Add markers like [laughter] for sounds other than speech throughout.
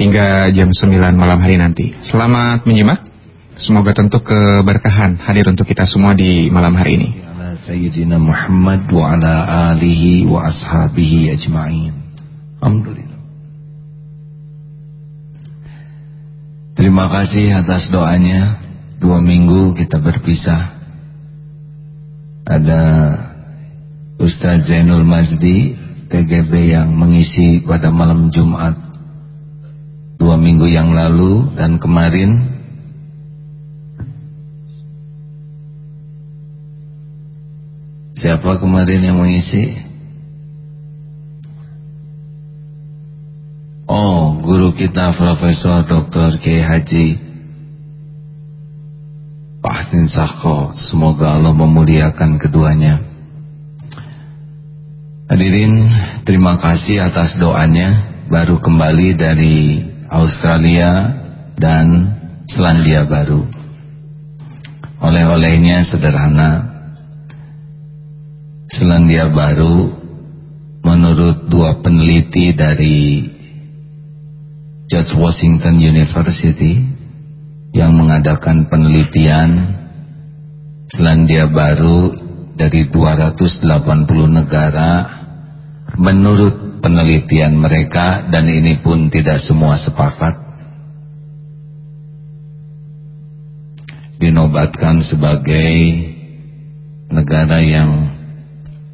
hingga jam 9 malam hari nanti. Selamat menyimak. Semoga tentu keberkahan hadir untuk kita semua di malam hari ini. Sayyidina Muhammad wa ala alihi wa ashabihi ajma'in. Alhamdulillah. Terima kasih atas doanya. Dua minggu kita berpisah. Ada Ustaz Zainul Mazdi TGB yang mengisi pada malam Jumat dua minggu yang lalu dan kemarin siapa kemarin yang mengisi oh guru kita Profesor Dr. K. Haji Pak Hasin Sakho semoga Allah memuliakan keduanya Hadirin, terima kasih atas doanya. Baru kembali dari Australia dan Selandia Baru. Oleh-olehnya sederhana. Selandia Baru menurut dua peneliti dari George Washington University yang mengadakan penelitian Selandia Baru dari 280 negara menurut penelitian mereka dan ini pun tidak semua sepakat. Dinobatkan sebagai negara yang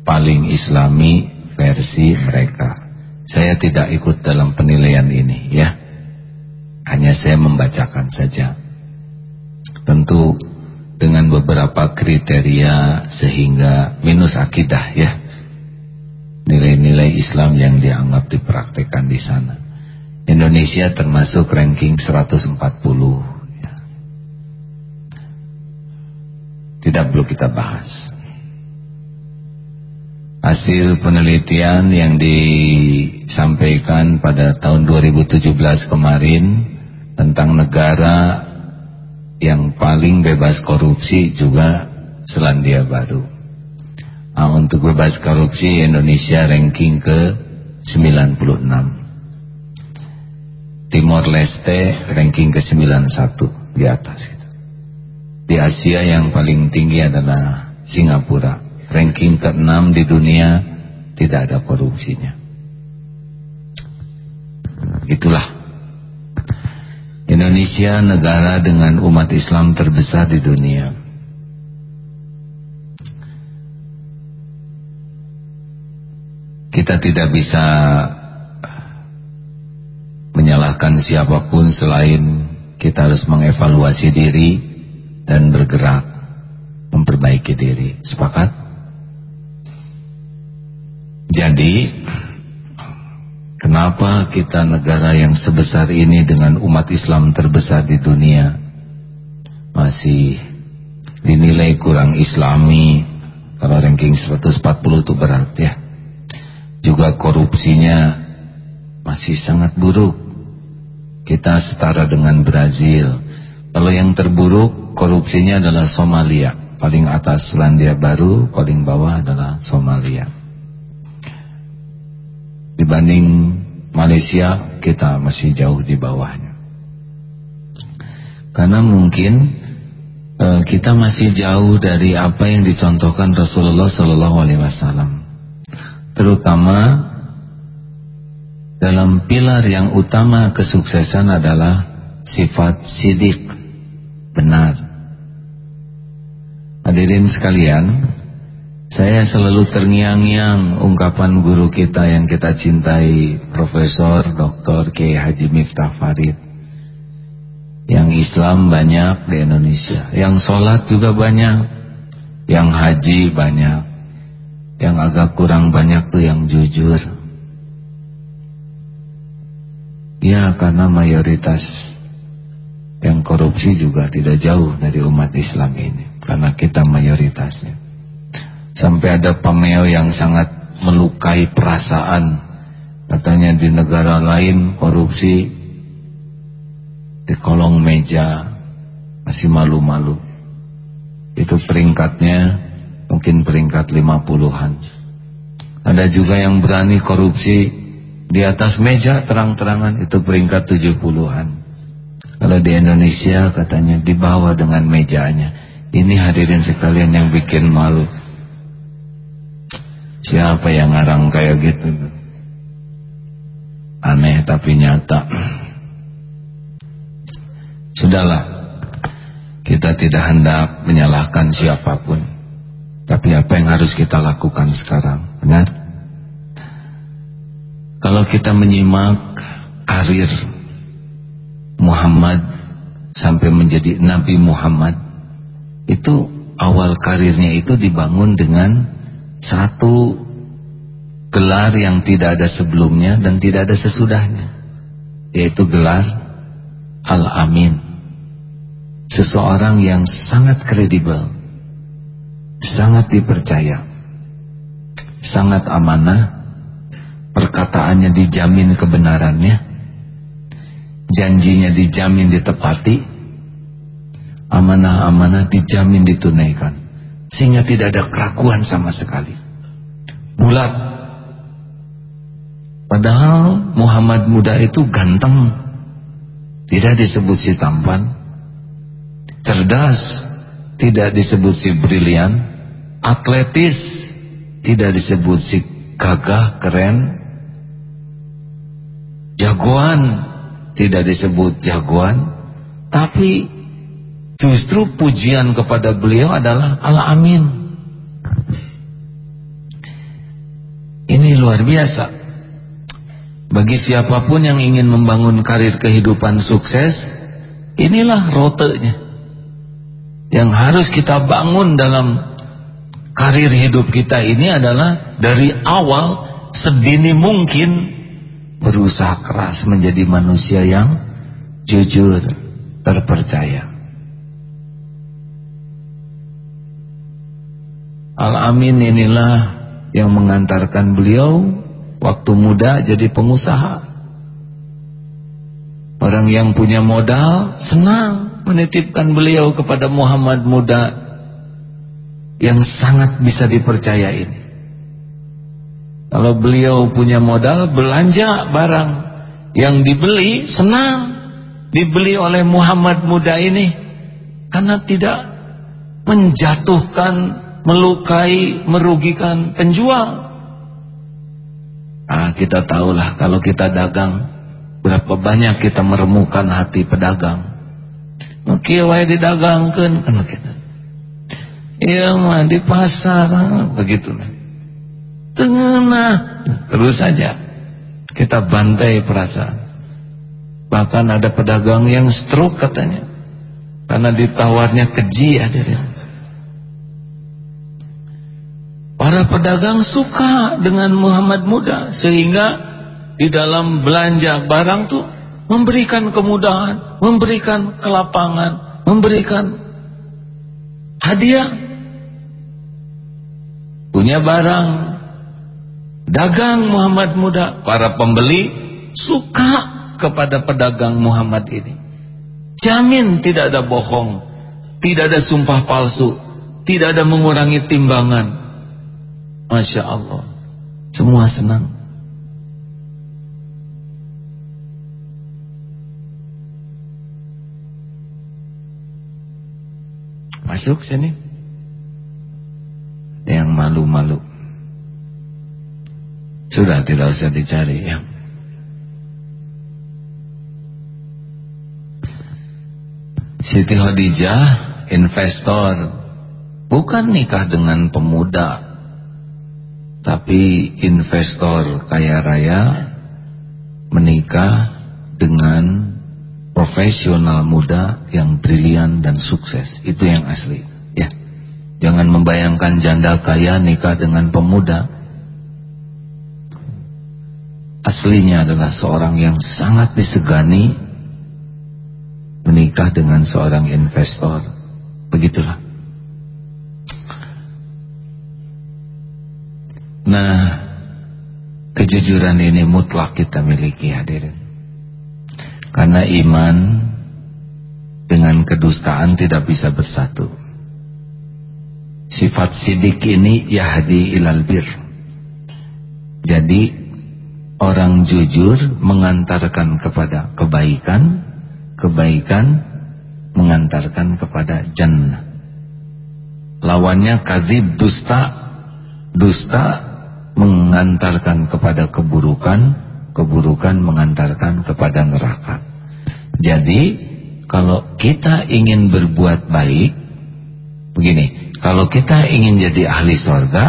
paling islami versi mereka. Saya tidak ikut dalam penilaian ini ya. Hanya saya membacakan saja. Tentu dengan beberapa kriteria sehingga minus akidah ya nilai-nilai Islam yang dianggap dipraktekkan di sana. Indonesia termasuk ranking 140 ya. Tidak perlu kita bahas. Hasil penelitian yang disampaikan pada tahun 2017 kemarin tentang negara yang paling bebas korupsi juga Selandia Baru. Nah, untuk bebas korupsi Indonesia ranking ke 96. Timor Leste ranking ke 91 di atas gitu. Di Asia yang paling tinggi adalah Singapura. Ranking ke-6 di dunia tidak ada korupsinya. Itulah Indonesia negara dengan umat Islam terbesar di dunia. Kita tidak bisa menyalahkan siapa pun selain kita harus mengevaluasi diri dan bergerak memperbaiki diri. Sepakat? Jadi, kenapa kita negara yang sebesar ini dengan umat Islam terbesar di dunia masih dinilai kurang islami kalau ranking 140 itu berat ya juga korupsinya masih sangat buruk. Kita setara dengan Brazil. Kalau yang terburuk korupsinya adalah Somalia. Paling atas Selandia Baru, paling bawah adalah Somalia. Dibanding Malaysia, kita masih jauh di bawahnya. Karena mungkin uh, kita masih jauh dari apa yang dicontohkan Rasulullah Sallallahu Alaihi Wasallam terutama dalam pilar yang utama kesuksesan adalah sifat sidik benar hadirin sekalian saya selalu terngiang-ngiang ungkapan guru kita yang kita cintai Profesor Dr. K. Haji Miftah Farid yang Islam banyak di Indonesia yang sholat juga banyak yang haji banyak yang agak kurang banyak tuh yang jujur. Ya karena mayoritas yang korupsi juga tidak jauh dari umat Islam ini. Karena kita mayoritasnya. Sampai ada pameo yang sangat melukai perasaan. Katanya di negara lain korupsi di kolong meja masih malu-malu. Itu peringkatnya mungkin peringkat lima puluhan ada juga yang berani korupsi Di atas meja terang-terangan itu peringkat 70-an. Kalau di Indonesia katanya dibawa dengan mejanya. Ini hadirin sekalian yang bikin malu. Siapa yang ngarang kayak gitu? Aneh tapi nyata. Sudahlah. Kita tidak hendak menyalahkan siapa pun. Tapi apa yang harus kita lakukan sekarang? Benar? Kalau kita menyimak karir Muhammad sampai menjadi Nabi Muhammad itu awal karirnya itu dibangun dengan satu gelar yang tidak ada sebelumnya dan tidak ada sesudahnya yaitu gelar Al-Amin seseorang yang sangat kredibel sangat dipercaya. Sangat amanah. Perkataannya dijamin kebenarannya. Janjinya dijamin ditepati. Amanah-amanah dijamin ditunaikan. Sehingga tidak ada keraguan sama sekali. Bulat. Padahal Muhammad muda itu ganteng. Tidak disebut si tampan. Cerdas. Tidak disebut si brilian atletis tidak disebut si gagah keren. Jagoan tidak disebut jagoan. Tapi justru pujian kepada beliau adalah al-amin. Ini luar biasa. Bagi siapa pun yang ingin membangun karir kehidupan sukses inilah rotenya yang harus kita bangun dalam karir hidup kita ini adalah dari awal sedini mungkin berusaha keras menjadi manusia yang jujur, terpercaya. Al-Amin inilah yang mengantarkan beliau waktu muda jadi pengusaha. Orang yang punya modal senang menitipkan beliau kepada Muhammad muda yang sangat bisa dipercaya ini. Kalau beliau punya modal belanja barang yang dibeli senang dibeli oleh Muhammad muda ini karena tidak menjatuhkan, melukai, merugikan penjual. Ah, kita tahulah kalau kita dagang berapa banyak kita meremukan hati pedagang. Oke, wae didagangkeun kan kita. Iya mah di pasar begitu Tengah terus saja kita bantai perasaan. Bahkan ada pedagang yang stroke katanya karena ditawarnya keji hadirin. Para pedagang suka dengan Muhammad muda sehingga di dalam belanja barang tuh memberikan kemudahan, memberikan kelapangan, memberikan hadiah. Punya barang. Dagang Muhammad muda. Para pembeli suka kepada pedagang Muhammad ini. Jamin tidak ada bohong. Tidak ada sumpah palsu. Tidak ada mengurangi timbangan. Masya Allah. Semua senang. Masuk sini yang malu-malu. Sudah tidak usah dicari ya. Siti Khadijah investor bukan nikah dengan pemuda tapi investor kaya raya menikah dengan profesional muda yang brilian dan sukses. Itu yang asli jangan membayangkan janda kaya nikah dengan pemuda. Aslinya adalah seorang yang sangat disegani menikah dengan seorang investor. Begitulah. Nah kejujuran ini mutlak kita miliki hadirin. Karena iman dengan kedustaan tidak bisa bersatu sifat sidik ini yahdi ilal bir jadi orang jujur mengantarkan kepada kebaikan, kebaikan mengantarkan kepada jannah. Lawannya kadzib dusta, dusta mengantarkan kepada keburukan, keburukan mengantarkan kepada neraka. Jadi kalau kita ingin berbuat baik, begini, kalau kita ingin jadi ahli sorga,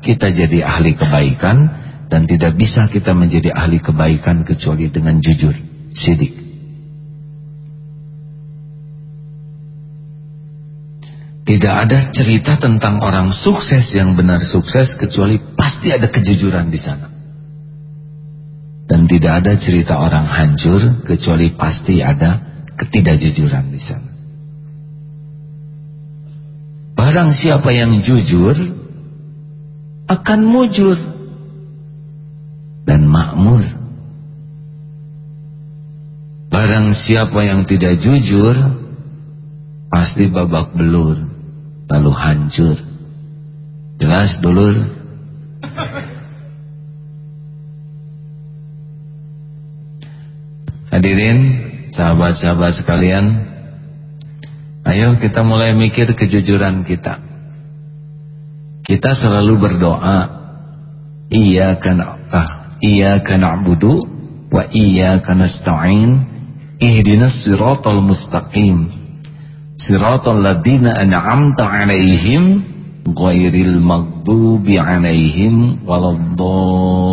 kita jadi ahli kebaikan, dan tidak bisa kita menjadi ahli kebaikan kecuali dengan jujur, sidik. Tidak ada cerita tentang orang sukses yang benar sukses kecuali pasti ada kejujuran di sana. Dan tidak ada cerita orang hancur kecuali pasti ada ketidakjujuran di sana. Barang siapa yang jujur akan mujur dan makmur. Barang siapa yang tidak jujur pasti babak belur lalu hancur. Jelas dulur? Hadirin, sahabat-sahabat sekalian, ayo kita mulai mikir kejujuran kita. Kita selalu berdoa, iya kan ah, Iyyaka na'budu wa iyyaka nasta'in. Ihdinas siratal mustaqim. Siratal ladzina an'amta 'alaihim ghairil maghdubi 'alaihim waladdallin.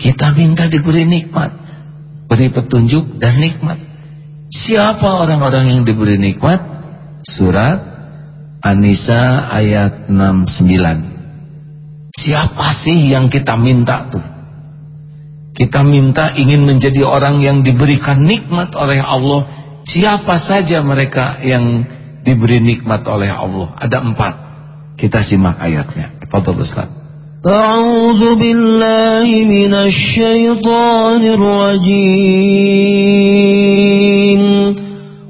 Kita minta diberi nikmat beri petunjuk dan nikmat siapa orang-orang yang diberi nikmat surat An-Nisa ayat 69 Siapa sih yang kita minta tuh? Kita minta ingin menjadi orang yang diberikan nikmat oleh Allah. Siapa saja mereka yang diberi nikmat oleh Allah? Ada empat. Kita simak ayatnya. Fadol Ustaz. أعوذ بالله من الشيطان الرجيم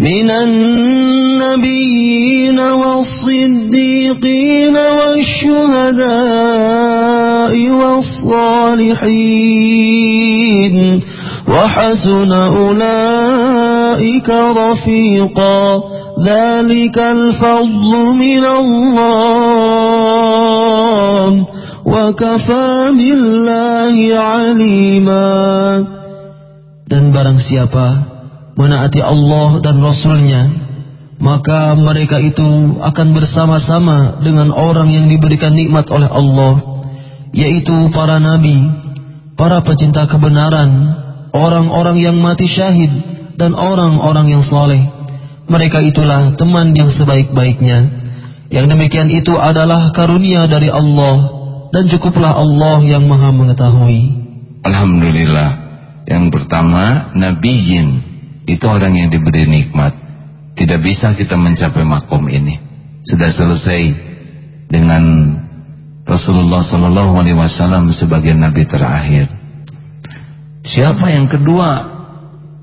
من النبيين والصديقين والشهداء والصالحين وحسن أولئك رفيقا ذلك الفضل من الله وكفى بالله عليما dan barang siapa menaati Allah dan Rasulnya maka mereka itu akan bersama-sama dengan orang yang diberikan nikmat oleh Allah yaitu para nabi para pecinta kebenaran orang-orang yang mati syahid dan orang-orang yang soleh mereka itulah teman yang sebaik-baiknya. Yang demikian itu adalah karunia dari Allah dan cukuplah Allah yang maha mengetahui. Alhamdulillah. Yang pertama nabiyin itu orang yang diberi nikmat. Tidak bisa kita mencapai makom ini. Sudah selesai dengan Rasulullah Sallallahu Alaihi Wasallam sebagai nabi terakhir. Siapa yang kedua?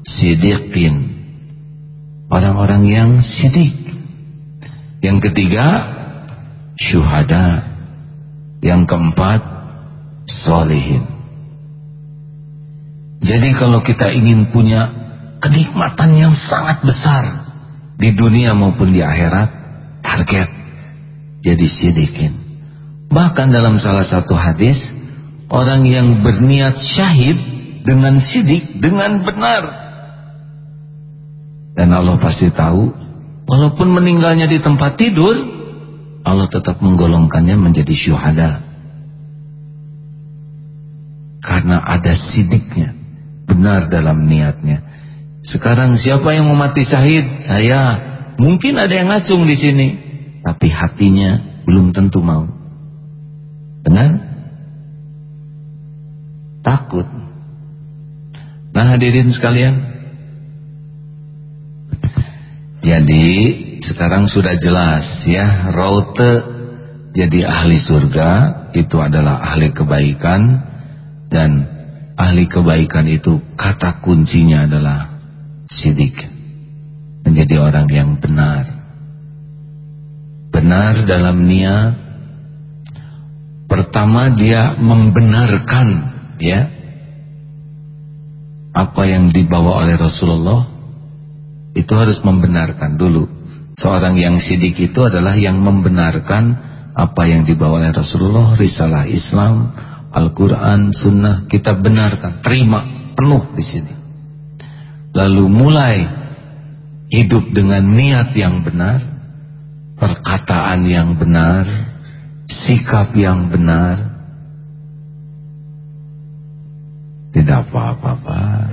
Sidikin. Orang-orang yang sidik. Yang ketiga, syuhada. Yang keempat, solehin. Jadi kalau kita ingin punya kenikmatan yang sangat besar. Di dunia maupun di akhirat target jadi sidikin. Bahkan dalam salah satu hadis orang yang berniat syahid dengan sidik dengan benar. Dan Allah pasti tahu walaupun meninggalnya di tempat tidur Allah tetap menggolongkannya menjadi syuhada. Karena ada sidiknya benar dalam niatnya sekarang siapa yang mau mati syahid? Saya. Mungkin ada yang ngacung di sini, tapi hatinya belum tentu mau. Benar? Takut. Nah hadirin sekalian Jadi sekarang sudah jelas ya Raute jadi ahli surga Itu adalah ahli kebaikan Dan ahli kebaikan itu kata kuncinya adalah Sidik Menjadi orang yang benar Benar dalam niat Pertama dia membenarkan ya apa yang dibawa oleh Rasulullah itu harus membenarkan dulu. Seorang yang sidik itu adalah yang membenarkan apa yang dibawa oleh Rasulullah, risalah Islam, Al-Quran, Sunnah, kita benarkan, terima penuh di sini. Lalu mulai hidup dengan niat yang benar, perkataan yang benar, sikap yang benar, Tidak apa-apa, Pak.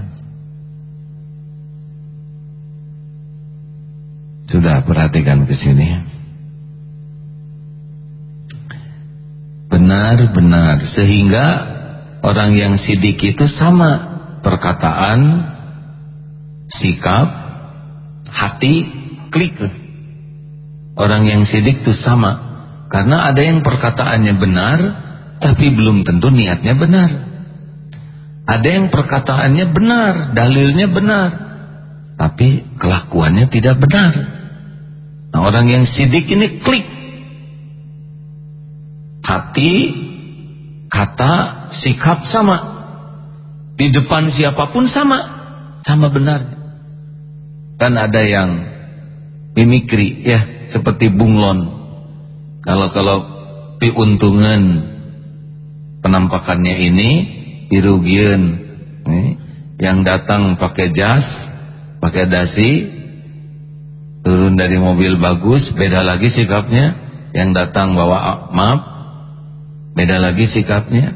Sudah perhatikan ke sini. Benar-benar sehingga orang yang sidik itu sama perkataan, sikap, hati, klik. Orang yang sidik itu sama karena ada yang perkataannya benar tapi belum tentu niatnya benar. Ada yang perkataannya benar, dalilnya benar, tapi kelakuannya tidak benar. Nah, orang yang sidik ini klik. Hati, kata, sikap sama. Di depan siapa pun sama, sama benarnya. Kan ada yang mimikri ya, seperti bunglon. Kalau kalau piuntungan penampakannya ini Irugian nih, yang datang pakai jas pakai dasi turun dari mobil bagus beda lagi sikapnya. Yang datang bawa map beda lagi sikapnya.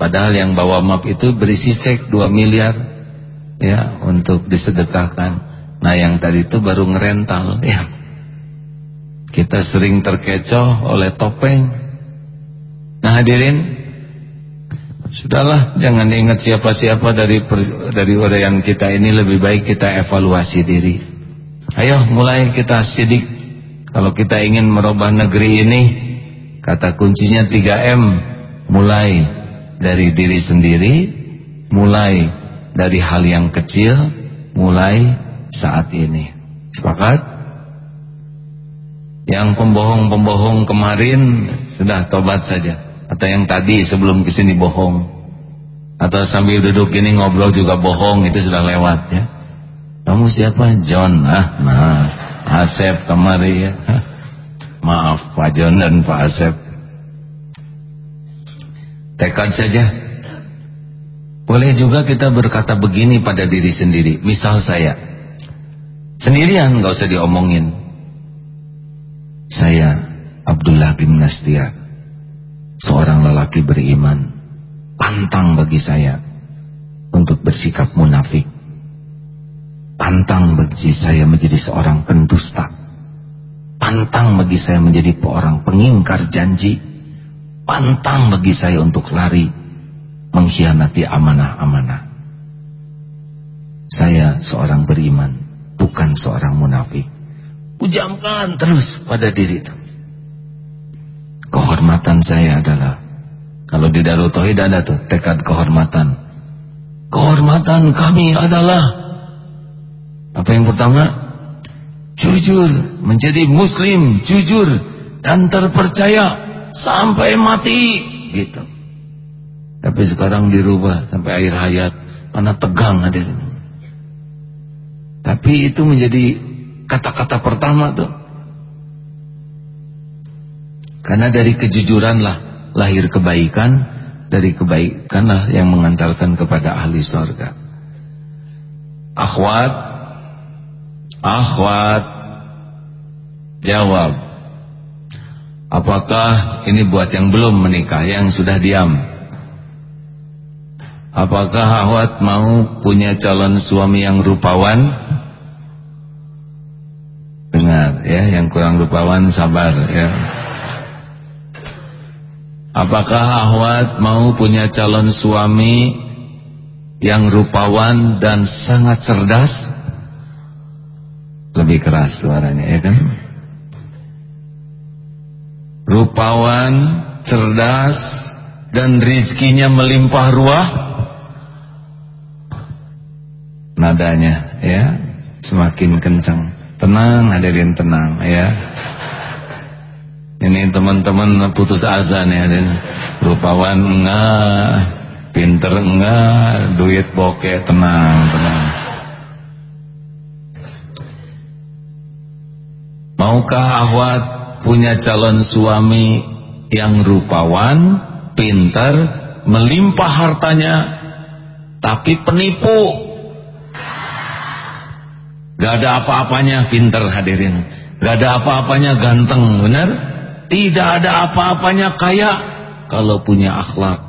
Padahal yang bawa map itu berisi cek 2 miliar ya untuk disedekahkan nah yang tadi itu baru ngerental ya kita sering terkecoh oleh topeng nah hadirin Sudahlah, jangan ingat siapa-siapa dari dari orang kita ini lebih baik kita evaluasi diri. Ayo mulai kita sidik. Kalau kita ingin merubah negeri ini, kata kuncinya 3M. Mulai dari diri sendiri, mulai dari hal yang kecil, mulai saat ini. Sepakat? Yang pembohong-pembohong kemarin sudah tobat saja. Atau yang tadi sebelum ke sini bohong. Atau sambil duduk ini ngobrol juga bohong itu sudah lewat ya. Kamu siapa? John ah nah Asep kemari ya. [laughs] Maaf Pak John dan Pak Asep. Tekad saja. Boleh juga kita berkata begini pada diri sendiri. Misal saya sendirian gak usah diomongin. Saya Abdullah bin Nastiar seorang lelaki beriman pantang bagi saya untuk bersikap munafik. Pantang bagi saya menjadi seorang pendusta. Pantang bagi saya menjadi seorang pengingkar janji. Pantang bagi saya untuk lari mengkhianati amanah-amanah. Saya seorang beriman bukan seorang munafik pujamkan terus pada diri itu kehormatan saya adalah kalau di Darul Tauhid ada tuh tekad kehormatan. Kehormatan kami adalah apa yang pertama? Jujur, menjadi muslim, jujur dan terpercaya sampai mati gitu. Tapi sekarang dirubah sampai akhir hayat, mana tegang ada Tapi itu menjadi kata-kata pertama tuh karena dari kejujuranlah lahir kebaikan, dari kebaikanlah yang mengantarkan kepada ahli surga. Akhwat, akhwat, jawab. Apakah ini buat yang belum menikah, yang sudah diam? Apakah akhwat mau punya calon suami yang rupawan? Dengar ya, yang kurang rupawan sabar ya. Apakah ahwat mau punya calon suami yang rupawan dan sangat cerdas lebih keras suaranya ya kan rupawan cerdas dan rizkinya melimpah ruah nadanya ya. Semakin kencang. Tenang hadirin tenang ya. Ini teman-teman putus asa nih ada rupawan enggak pinter enggak duit bokeh tenang tenang. Maukah ahwat punya calon suami yang rupawan pinter melimpah hartanya tapi penipu gak ada apa-apanya pinter hadirin gak ada apa-apanya ganteng benar tidak ada apa-apanya kaya kalau punya akhlak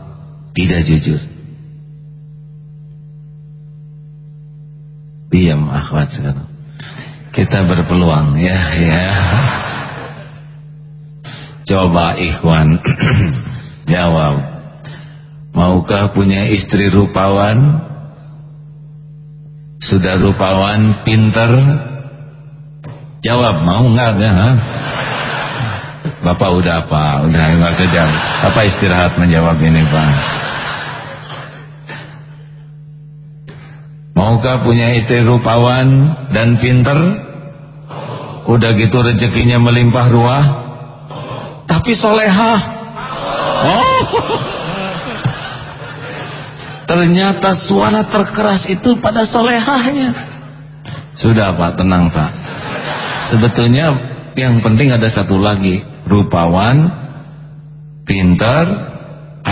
tidak jujur. Diam akhwat sekarang. Kita berpeluang ya ya. Coba ikhwan [clears throat] jawab. Maukah punya istri rupawan? Sudah rupawan, pinter? Jawab, mau enggak? Ya? Bapak udah apa? Udah nggak saja. Apa istirahat menjawab ini Pak? Maukah punya istri rupawan dan pinter? Udah gitu rezekinya melimpah ruah? Tapi solehah. Oh. Ternyata suara terkeras itu pada solehahnya. Sudah Pak, tenang Pak. Sebetulnya yang penting ada satu lagi rupawan, pintar,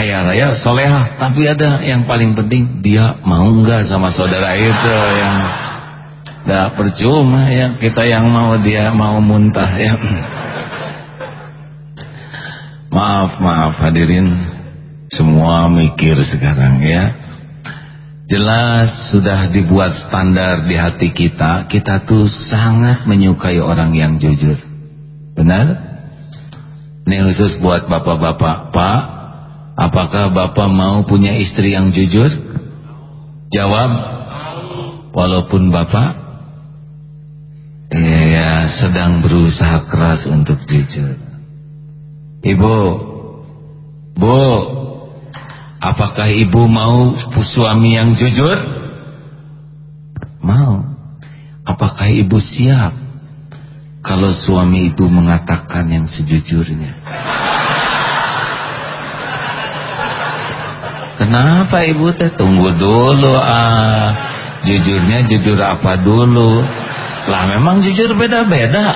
ayah raya, solehah. Tapi ada yang paling penting dia mau nggak sama saudara itu yang nggak percuma ya kita yang mau dia mau muntah ya. Maaf maaf hadirin semua mikir sekarang ya. Jelas sudah dibuat standar di hati kita, kita tuh sangat menyukai orang yang jujur. Benar? Ini khusus buat bapak-bapak. Pak, apakah bapak mau punya istri yang jujur? Jawab. Walaupun bapak ya sedang berusaha keras untuk jujur. Ibu, Bu, apakah ibu mau suami yang jujur? Mau. Apakah ibu siap kalau suami ibu mengatakan yang sejujurnya. Kenapa ibu teh tunggu dulu ah jujurnya jujur apa dulu lah memang jujur beda-beda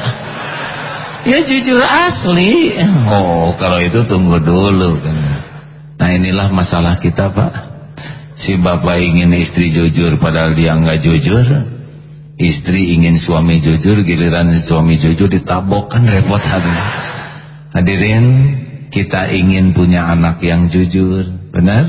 ya jujur asli oh kalau itu tunggu dulu nah inilah masalah kita pak si bapak ingin istri jujur padahal dia nggak jujur Istri ingin suami jujur, giliran suami jujur ditabok kan repot hati. Hadirin, kita ingin punya anak yang jujur, benar?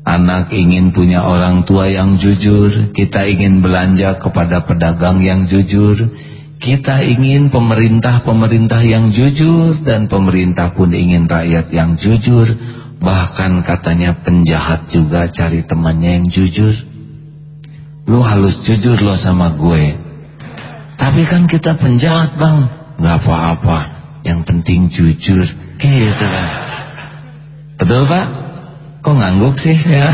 Anak ingin punya orang tua yang jujur, kita ingin belanja kepada pedagang yang jujur, kita ingin pemerintah-pemerintah yang jujur dan pemerintah pun ingin rakyat yang jujur. Bahkan katanya penjahat juga cari temannya yang jujur. Lu halus jujur lo sama gue. Tapi kan kita penjahat bang. Gak apa-apa. Yang penting jujur. Gitu kan. Betul pak? Kok ngangguk sih ya?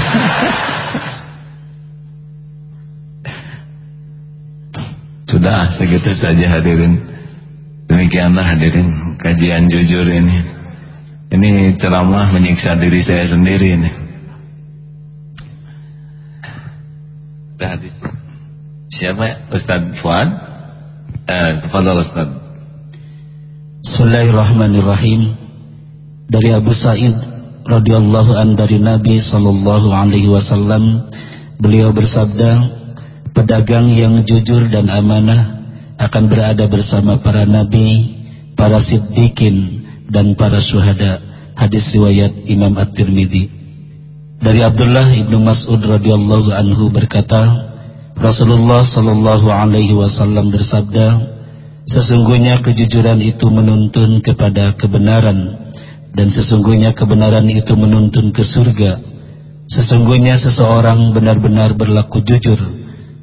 Sudah segitu saja hadirin. Demikianlah hadirin kajian jujur ini. Ini ceramah menyiksa diri saya sendiri ini. Ada hadis. Siapa? Ustaz Fuad? Eh, tafadhal Ustaz. Bismillahirrahmanirrahim. Dari Abu Sa'id radhiyallahu an dari Nabi sallallahu alaihi wasallam, beliau bersabda, pedagang yang jujur dan amanah akan berada bersama para nabi, para siddiqin dan para syuhada. Hadis riwayat Imam At-Tirmidzi. Dari Abdullah ibnu Mas'ud radhiyallahu anhu berkata, Rasulullah sallallahu alaihi wasallam bersabda, sesungguhnya kejujuran itu menuntun kepada kebenaran dan sesungguhnya kebenaran itu menuntun ke surga Sesungguhnya seseorang benar-benar berlaku jujur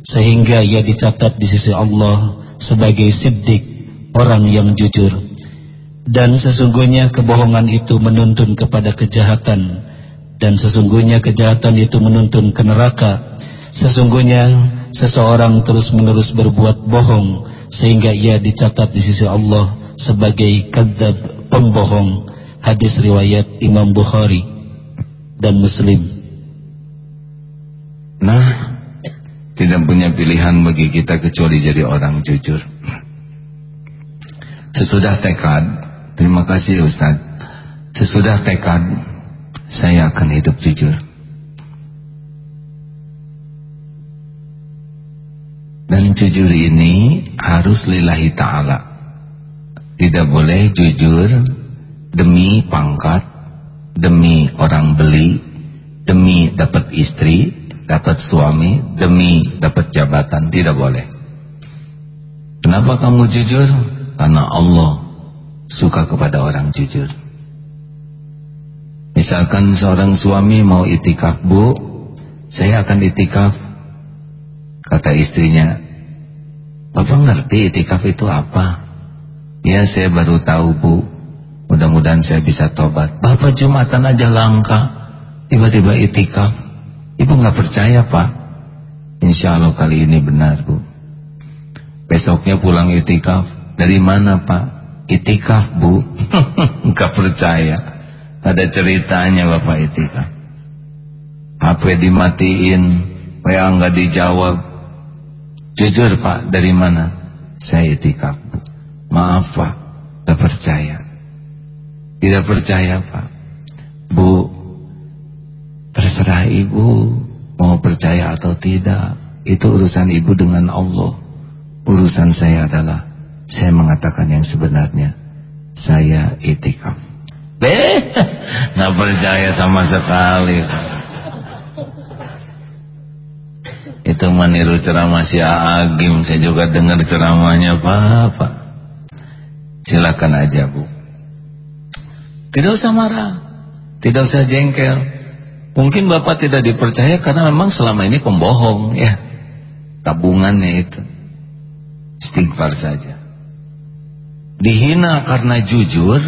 sehingga ia dicatat di sisi Allah sebagai siddiq, orang yang jujur. Dan sesungguhnya kebohongan itu menuntun kepada kejahatan dan sesungguhnya kejahatan itu menuntun ke neraka. Sesungguhnya seseorang terus-menerus berbuat bohong sehingga ia dicatat di sisi Allah sebagai kadzab, pembohong. Hadis riwayat Imam Bukhari dan Muslim. Nah, tidak punya pilihan bagi kita kecuali jadi orang jujur. Sesudah tekad, terima kasih Ustaz. Sesudah tekad, saya akan hidup jujur. Dan jujur ini harus lillahi ta'ala. Tidak boleh jujur demi pangkat, demi orang beli, demi dapat istri, dapat suami demi dapat jabatan tidak boleh kenapa kamu jujur karena Allah suka kepada orang jujur. Misalkan seorang suami mau itikaf bu saya akan itikaf kata istrinya. Bapak ngerti itikaf itu apa? Ya saya baru tahu bu. Mudah-mudahan saya bisa tobat. Bapak Jumatan aja langka tiba-tiba itikaf. Ibu nggak percaya pak? Insya Allah kali ini benar bu. Besoknya pulang itikaf. Dari mana pak? Itikaf bu. [laughs] Nggak percaya. Ada ceritanya bapak itikaf. HP dimatiin WA nggak dijawab. Jujur pak dari mana? Saya itikaf bu. Maaf pak. Gak percaya. Tidak percaya pak. Bu Terserah ibu mau percaya atau tidak. Itu urusan ibu dengan Allah. Urusan saya adalah saya mengatakan yang sebenarnya. Saya itikaf. Eh, [laughs] nggak percaya sama sekali. Itu meniru ceramah si Agim. Saya juga dengar ceramahnya Pak. Silakan aja Bu. Tidak usah marah. Tidak usah jengkel. Mungkin Bapak tidak dipercaya karena memang selama ini pembohong ya. Tabungannya itu. Istighfar saja. Dihina karena jujur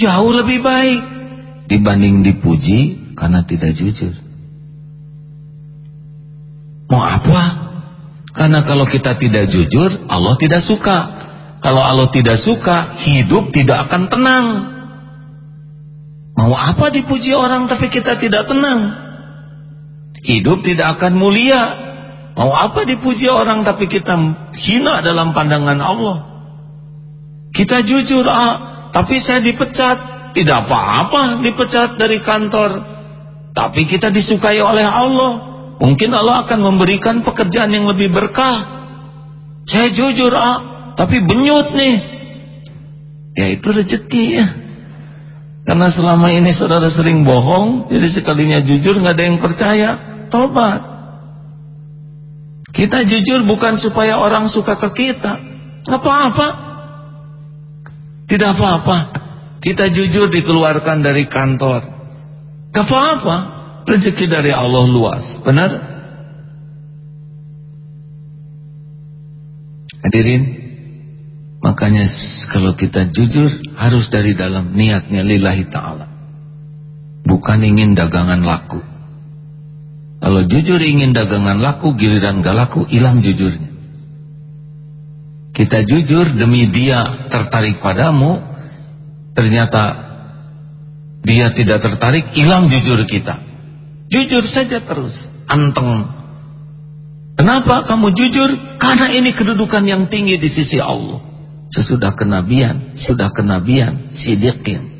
jauh lebih baik dibanding dipuji karena tidak jujur. Mau apa? Karena kalau kita tidak jujur, Allah tidak suka. Kalau Allah tidak suka, hidup tidak akan tenang. Mau apa dipuji orang tapi kita tidak tenang? Hidup tidak akan mulia. Mau apa dipuji orang tapi kita hina dalam pandangan Allah? Kita jujur, ah, tapi saya dipecat. Tidak apa-apa dipecat dari kantor. Tapi kita disukai oleh Allah. Mungkin Allah akan memberikan pekerjaan yang lebih berkah. Saya jujur, ah, tapi benyut nih. Ya itu rezeki ya. Karena selama ini saudara sering bohong, jadi sekalinya jujur nggak ada yang percaya, tobat. Kita jujur bukan supaya orang suka ke kita, apa-apa. Tidak apa-apa. Kita jujur dikeluarkan dari kantor, nggak apa-apa. Rezeki dari Allah luas, benar? Hadirin, Makanya kalau kita jujur harus dari dalam niatnya lillahi ta'ala. Bukan ingin dagangan laku. Kalau jujur ingin dagangan laku, giliran gak laku, hilang jujurnya. Kita jujur demi dia tertarik padamu, ternyata dia tidak tertarik, hilang jujur kita. Jujur saja terus, anteng. Kenapa kamu jujur? Karena ini kedudukan yang tinggi di sisi Allah sesudah kenabian, sudah kenabian, sidikin.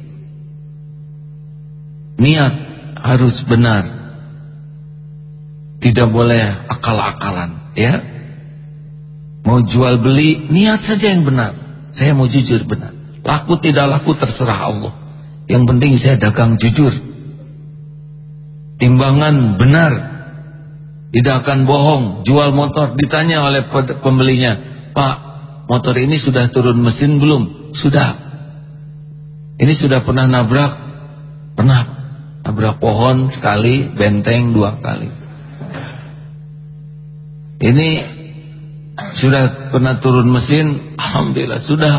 Niat harus benar. Tidak boleh akal-akalan, ya. Mau jual beli, niat saja yang benar. Saya mau jujur benar. Laku tidak laku terserah Allah. Yang penting saya dagang jujur. Timbangan benar. Tidak akan bohong. Jual motor ditanya oleh pembelinya, "Pak, motor ini sudah turun mesin belum? Sudah. Ini sudah pernah nabrak? Pernah. nabrak pohon sekali benteng dua kali ini sudah pernah turun mesin? Alhamdulillah sudah.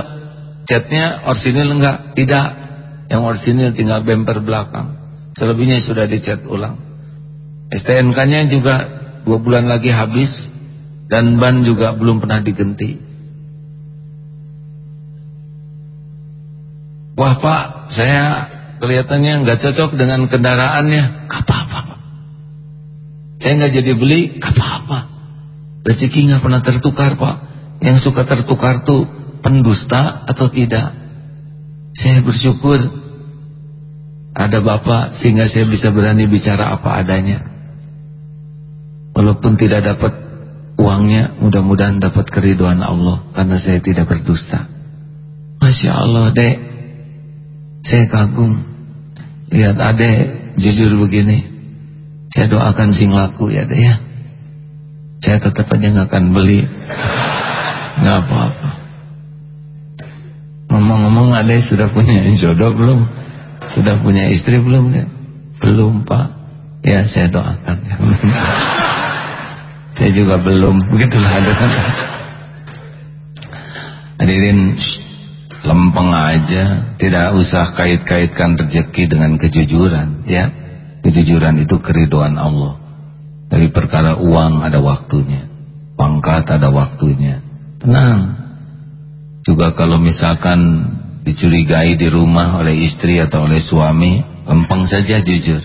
Catnya orsinil enggak? Tidak. Yang orsinil tinggal bemper belakang. Selebihnya sudah dicat ulang. STNK nya juga dua bulan lagi habis dan ban juga belum pernah diganti. Wah pak saya kelihatannya nggak cocok dengan kendaraannya. Gak apa-apa saya nggak jadi beli gak apa-apa rezeki nggak pernah tertukar pak. Yang suka tertukar tuh pendusta atau tidak? Saya bersyukur ada bapak sehingga saya bisa berani bicara apa adanya. Walaupun tidak dapat uangnya mudah-mudahan dapat keriduan Allah karena saya tidak berdusta. Masya Allah dek. Saya kagum. Lihat adek jujur begini. Saya doakan sing laku ya dek ya saya tetap aja nggak akan beli. Nggak apa-apa. Ngomong-ngomong adek sudah punya jodoh belum? Sudah punya istri belum ya belum pak. Ya saya doakan. Ya. [laughs] Saya juga belum. Begitulah ada Hadirin lempeng aja, tidak usah kait-kaitkan rezeki dengan kejujuran, ya. Kejujuran itu keriduan Allah. Dari perkara uang ada waktunya, pangkat ada waktunya. Tenang. Juga kalau misalkan dicurigai di rumah oleh istri atau oleh suami, lempeng saja jujur.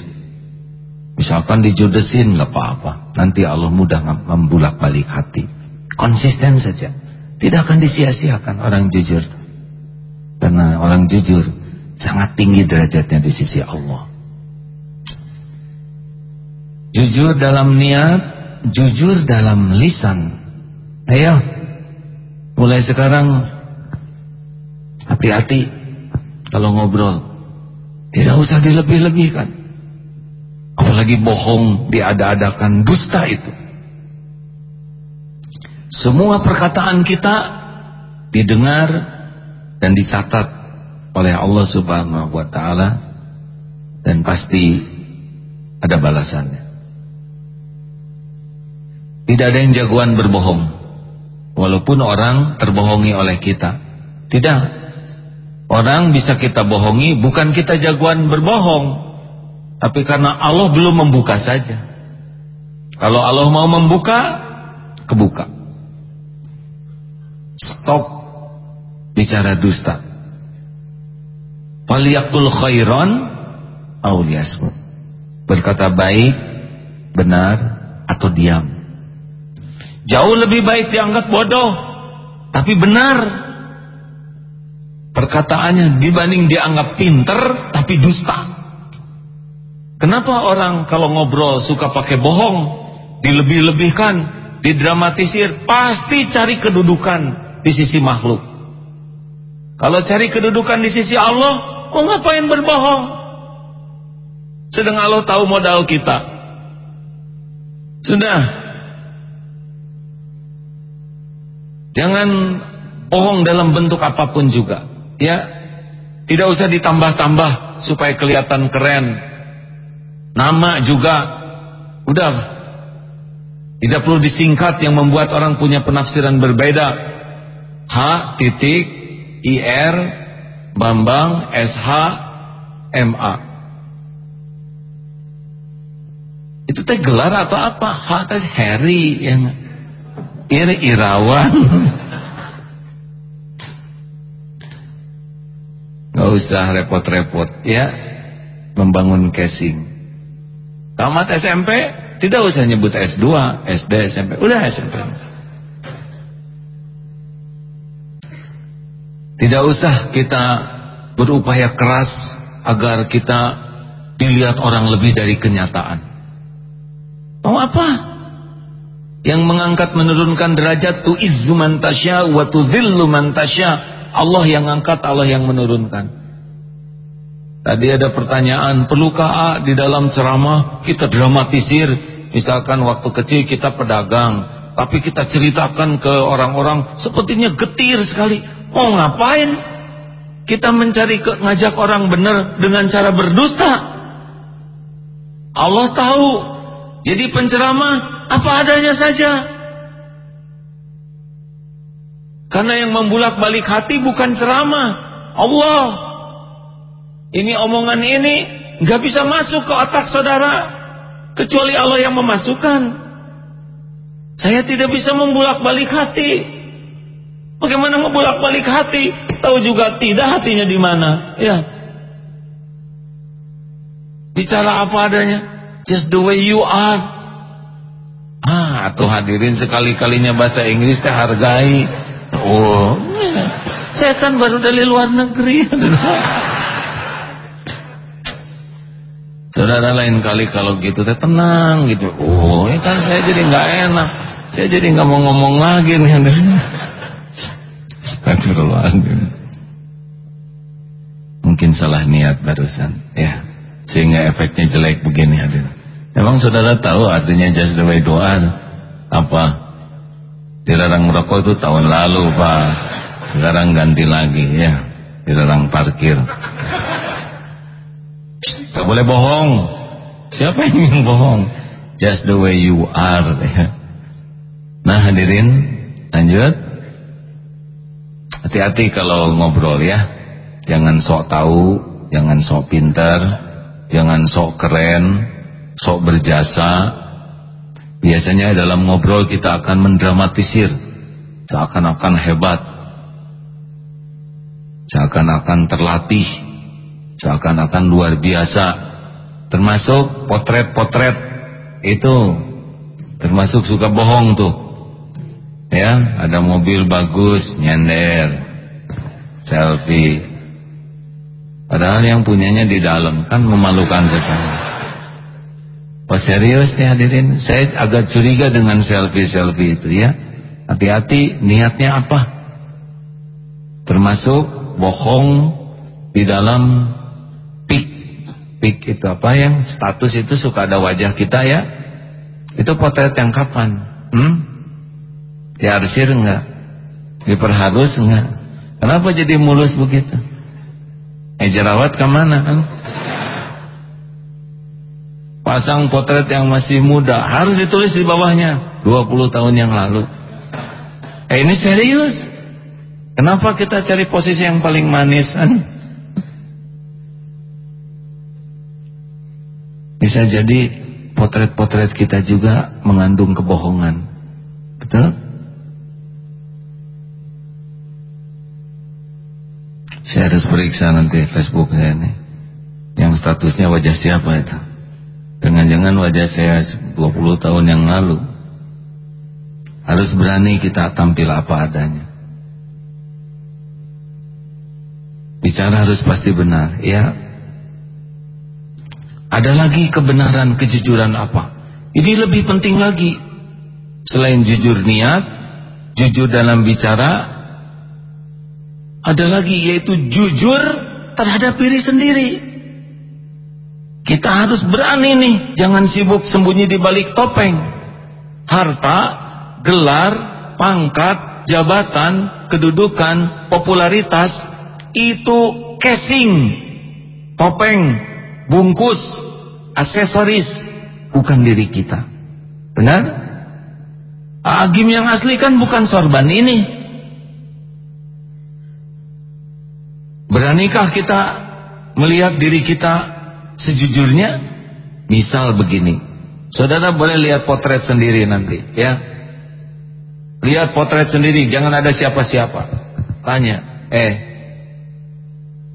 Misalkan dijodosin nggak apa-apa. Nanti Allah mudah membulak balik hati. Konsisten saja. Tidak akan disia-siakan orang jujur. Karena orang jujur sangat tinggi derajatnya di sisi Allah. Jujur dalam niat, jujur dalam lisan. Ayo, mulai sekarang hati-hati kalau ngobrol. Tidak usah dilebih-lebihkan. Apalagi bohong diada-adakan dusta itu. Semua perkataan kita didengar dan dicatat oleh Allah Subhanahu wa taala dan pasti ada balasannya. Tidak ada yang jagoan berbohong. Walaupun orang terbohongi oleh kita. Tidak. Orang bisa kita bohongi bukan kita jagoan berbohong. Tapi karena Allah belum membuka saja. Kalau Allah mau membuka, kebuka. Stop bicara dusta. Faliyakul khairan awliyasmu. Berkata baik, benar, atau diam. Jauh lebih baik dianggap bodoh, tapi benar. Perkataannya dibanding dianggap pinter, tapi dusta. Kenapa orang kalau ngobrol suka pakai bohong, dilebih-lebihkan, didramatisir, pasti cari kedudukan di sisi makhluk. Kalau cari kedudukan di sisi Allah, mau ngapain berbohong? Sedang Allah tahu modal kita. Sudah. Jangan bohong dalam bentuk apa pun juga. Ya, tidak usah ditambah-tambah supaya kelihatan keren Nama juga udah tidak perlu disingkat yang membuat orang punya penafsiran berbeda. H titik IR Bambang SH MA. Itu teh gelar atau apa? H teh Harry yang Ir Irawan. Gak usah repot-repot ya membangun casing. Tamat SMP tidak usah nyebut S2, SD, SMP, udah SMP. Tidak usah kita berupaya keras agar kita dilihat orang lebih dari kenyataan. Mau apa? Yang mengangkat menurunkan derajat tu izzu man tasya wa man tasya. Allah yang angkat, Allah yang menurunkan. Tadi ada pertanyaan, perlukah A di dalam ceramah kita dramatisir? Misalkan waktu kecil kita pedagang, tapi kita ceritakan ke orang-orang sepertinya getir sekali. Mau ngapain? Kita mencari ke, ngajak orang benar dengan cara berdusta. Allah tahu. Jadi penceramah apa adanya saja. Karena yang membulak balik hati bukan ceramah. Allah. Ini omongan ini nggak bisa masuk ke otak saudara kecuali Allah yang memasukkan. Saya tidak bisa membulak balik hati. Bagaimana membulak balik hati? Tahu juga tidak hatinya di mana. Ya. Bicara apa adanya. Just the way you are. Ah, tuh hadirin sekali-kalinya bahasa Inggris teh hargai. Oh, saya kan baru dari luar negeri. Saudara lain kali kalau gitu teh tenang gitu. Oh, ya kan saya jadi nggak enak. Saya jadi nggak mau ngomong lagi nih. Astagfirullahaladzim. Mungkin salah niat barusan, ya. Sehingga efeknya jelek begini hadir. Emang saudara tahu artinya just the way doa apa? Dilarang merokok itu tahun lalu pak. Sekarang ganti lagi ya. Dilarang parkir. Gak boleh bohong. Siapa yang ingin bohong? Just the way you are. Ya. Nah hadirin, lanjut. Hati-hati kalau ngobrol ya. Jangan sok tahu, jangan sok pintar, jangan sok keren, sok berjasa. Biasanya dalam ngobrol kita akan mendramatisir seakan-akan hebat. Seakan-akan terlatih, seakan-akan luar biasa. Termasuk potret-potret itu termasuk suka bohong tuh ya ada mobil bagus nyender selfie padahal yang punyanya di dalam kan memalukan sekali oh serius nih hadirin saya agak curiga dengan selfie-selfie itu ya hati-hati niatnya apa termasuk bohong di dalam pik pik itu apa yang status itu suka ada wajah kita ya itu potret yang kapan hmm? Diarsir enggak? Diperhalus enggak? Kenapa jadi mulus begitu? Eh jerawat ke mana kan? Pasang potret yang masih muda Harus ditulis di bawahnya 20 tahun yang lalu Eh ini serius Kenapa kita cari posisi yang paling manis kan? Bisa jadi potret-potret kita juga mengandung kebohongan Betul? Saya harus periksa nanti Facebook saya ini. Yang statusnya wajah siapa itu? Jangan-jangan wajah saya 20 tahun yang lalu. Harus berani kita tampil apa adanya. Bicara harus pasti benar, ya. Ada lagi kebenaran, kejujuran apa? Ini lebih penting lagi. Selain jujur niat, jujur dalam bicara, ada lagi yaitu jujur terhadap diri sendiri. Kita harus berani nih, jangan sibuk sembunyi di balik topeng. Harta, gelar, pangkat, jabatan, kedudukan, popularitas itu casing, topeng, bungkus, aksesoris, bukan diri kita. Benar? Agim yang asli kan bukan sorban ini. Beranikah kita melihat diri kita sejujurnya? Misal begini. Saudara boleh lihat potret sendiri nanti, ya. Lihat potret sendiri, jangan ada siapa-siapa. Tanya, eh,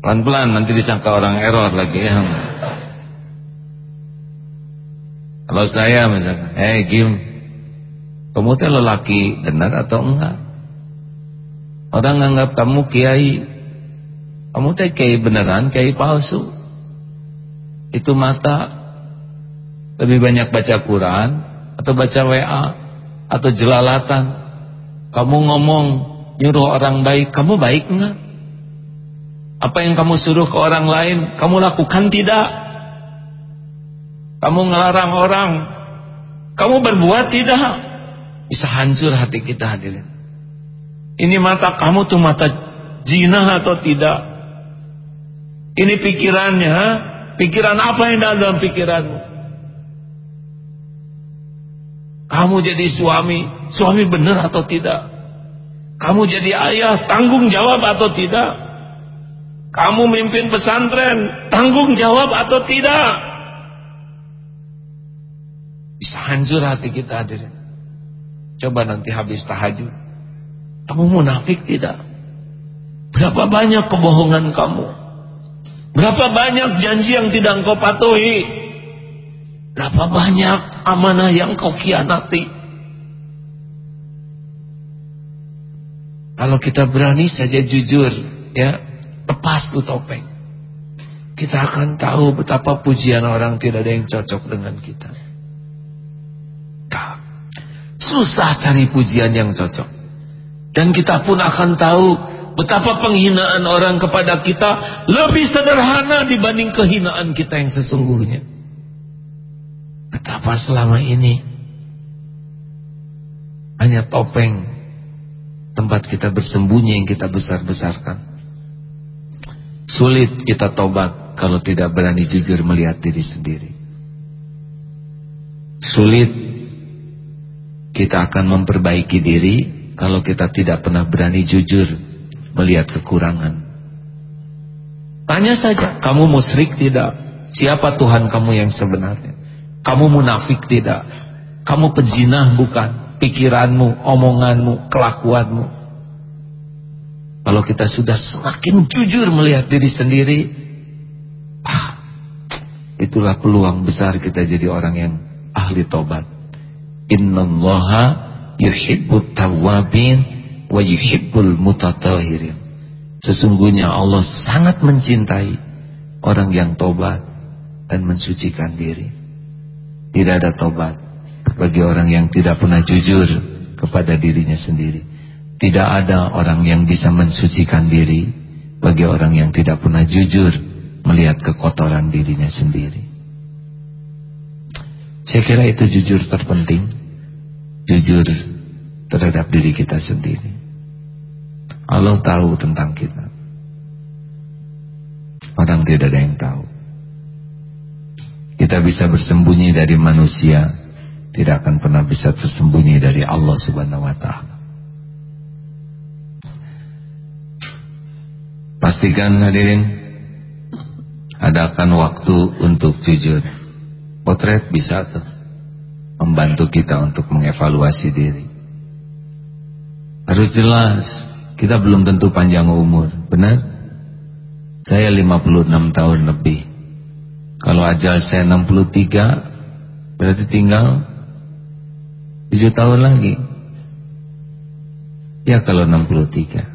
pelan-pelan nanti disangka orang error lagi ya. Kalau saya misalnya, eh Gim, kamu tuh lelaki benar atau enggak? Orang nganggap kamu kiai, kamu teh kayak beneran, kayak palsu. Itu mata lebih banyak baca Quran atau baca WA atau jelalatan. Kamu ngomong nyuruh orang baik, kamu baik enggak? Apa yang kamu suruh ke orang lain, kamu lakukan tidak? Kamu ngelarang orang, kamu berbuat tidak? Bisa hancur hati kita hadirin. Ini mata kamu tuh mata zina atau tidak? Ini pikirannya, pikiran apa yang dalam pikiranmu? Kamu jadi suami, suami benar atau tidak? Kamu jadi ayah, tanggung jawab atau tidak? Kamu mimpin pesantren, tanggung jawab atau tidak? Bisa hancur hati kita hadirin. Coba nanti habis tahajud. Kamu munafik tidak? Berapa banyak kebohongan kamu? Berapa banyak janji yang tidak engkau patuhi? Berapa banyak amanah yang kau khianati? Kalau kita berani saja jujur, ya, lepas tuh topeng. Kita akan tahu betapa pujian orang tidak ada yang cocok dengan kita. Susah cari pujian yang cocok. Dan kita pun akan tahu betapa penghinaan orang kepada kita lebih sederhana dibanding kehinaan kita yang sesungguhnya. Betapa selama ini hanya topeng tempat kita bersembunyi yang kita besar-besarkan. Sulit kita tobat kalau tidak berani jujur melihat diri sendiri. Sulit kita akan memperbaiki diri kalau kita tidak pernah berani jujur melihat kekurangan. Tanya saja, kamu musyrik tidak? Siapa Tuhan kamu yang sebenarnya? Kamu munafik tidak? Kamu pejinah bukan? pikiranmu, omonganmu, kelakuanmu. Kalau kita sudah semakin jujur melihat diri sendiri, ah, itulah peluang besar kita jadi orang yang ahli tobat. Innallaha yuhibbut tawabin wa yuhibbul mutatahirin. Sesungguhnya Allah sangat mencintai orang yang tobat dan mensucikan diri. Tidak ada tobat bagi orang yang tidak pernah jujur kepada dirinya sendiri. Tidak ada orang yang bisa mensucikan diri bagi orang yang tidak pernah jujur melihat kekotoran dirinya sendiri. Saya kira itu jujur terpenting, jujur terhadap diri kita sendiri. Allah tahu tentang kita. Orang tidak ada yang tahu. Kita bisa bersembunyi dari manusia tidak akan pernah bisa tersembunyi dari Allah Subhanahu wa taala. Pastikan hadirin adakan waktu untuk jujur. Potret bisa tuh membantu kita untuk mengevaluasi diri. Harus jelas, kita belum tentu panjang umur, benar? Saya 56 tahun lebih. Kalau ajal saya 63, berarti tinggal tujuh tahun lagi. Ya kalau 63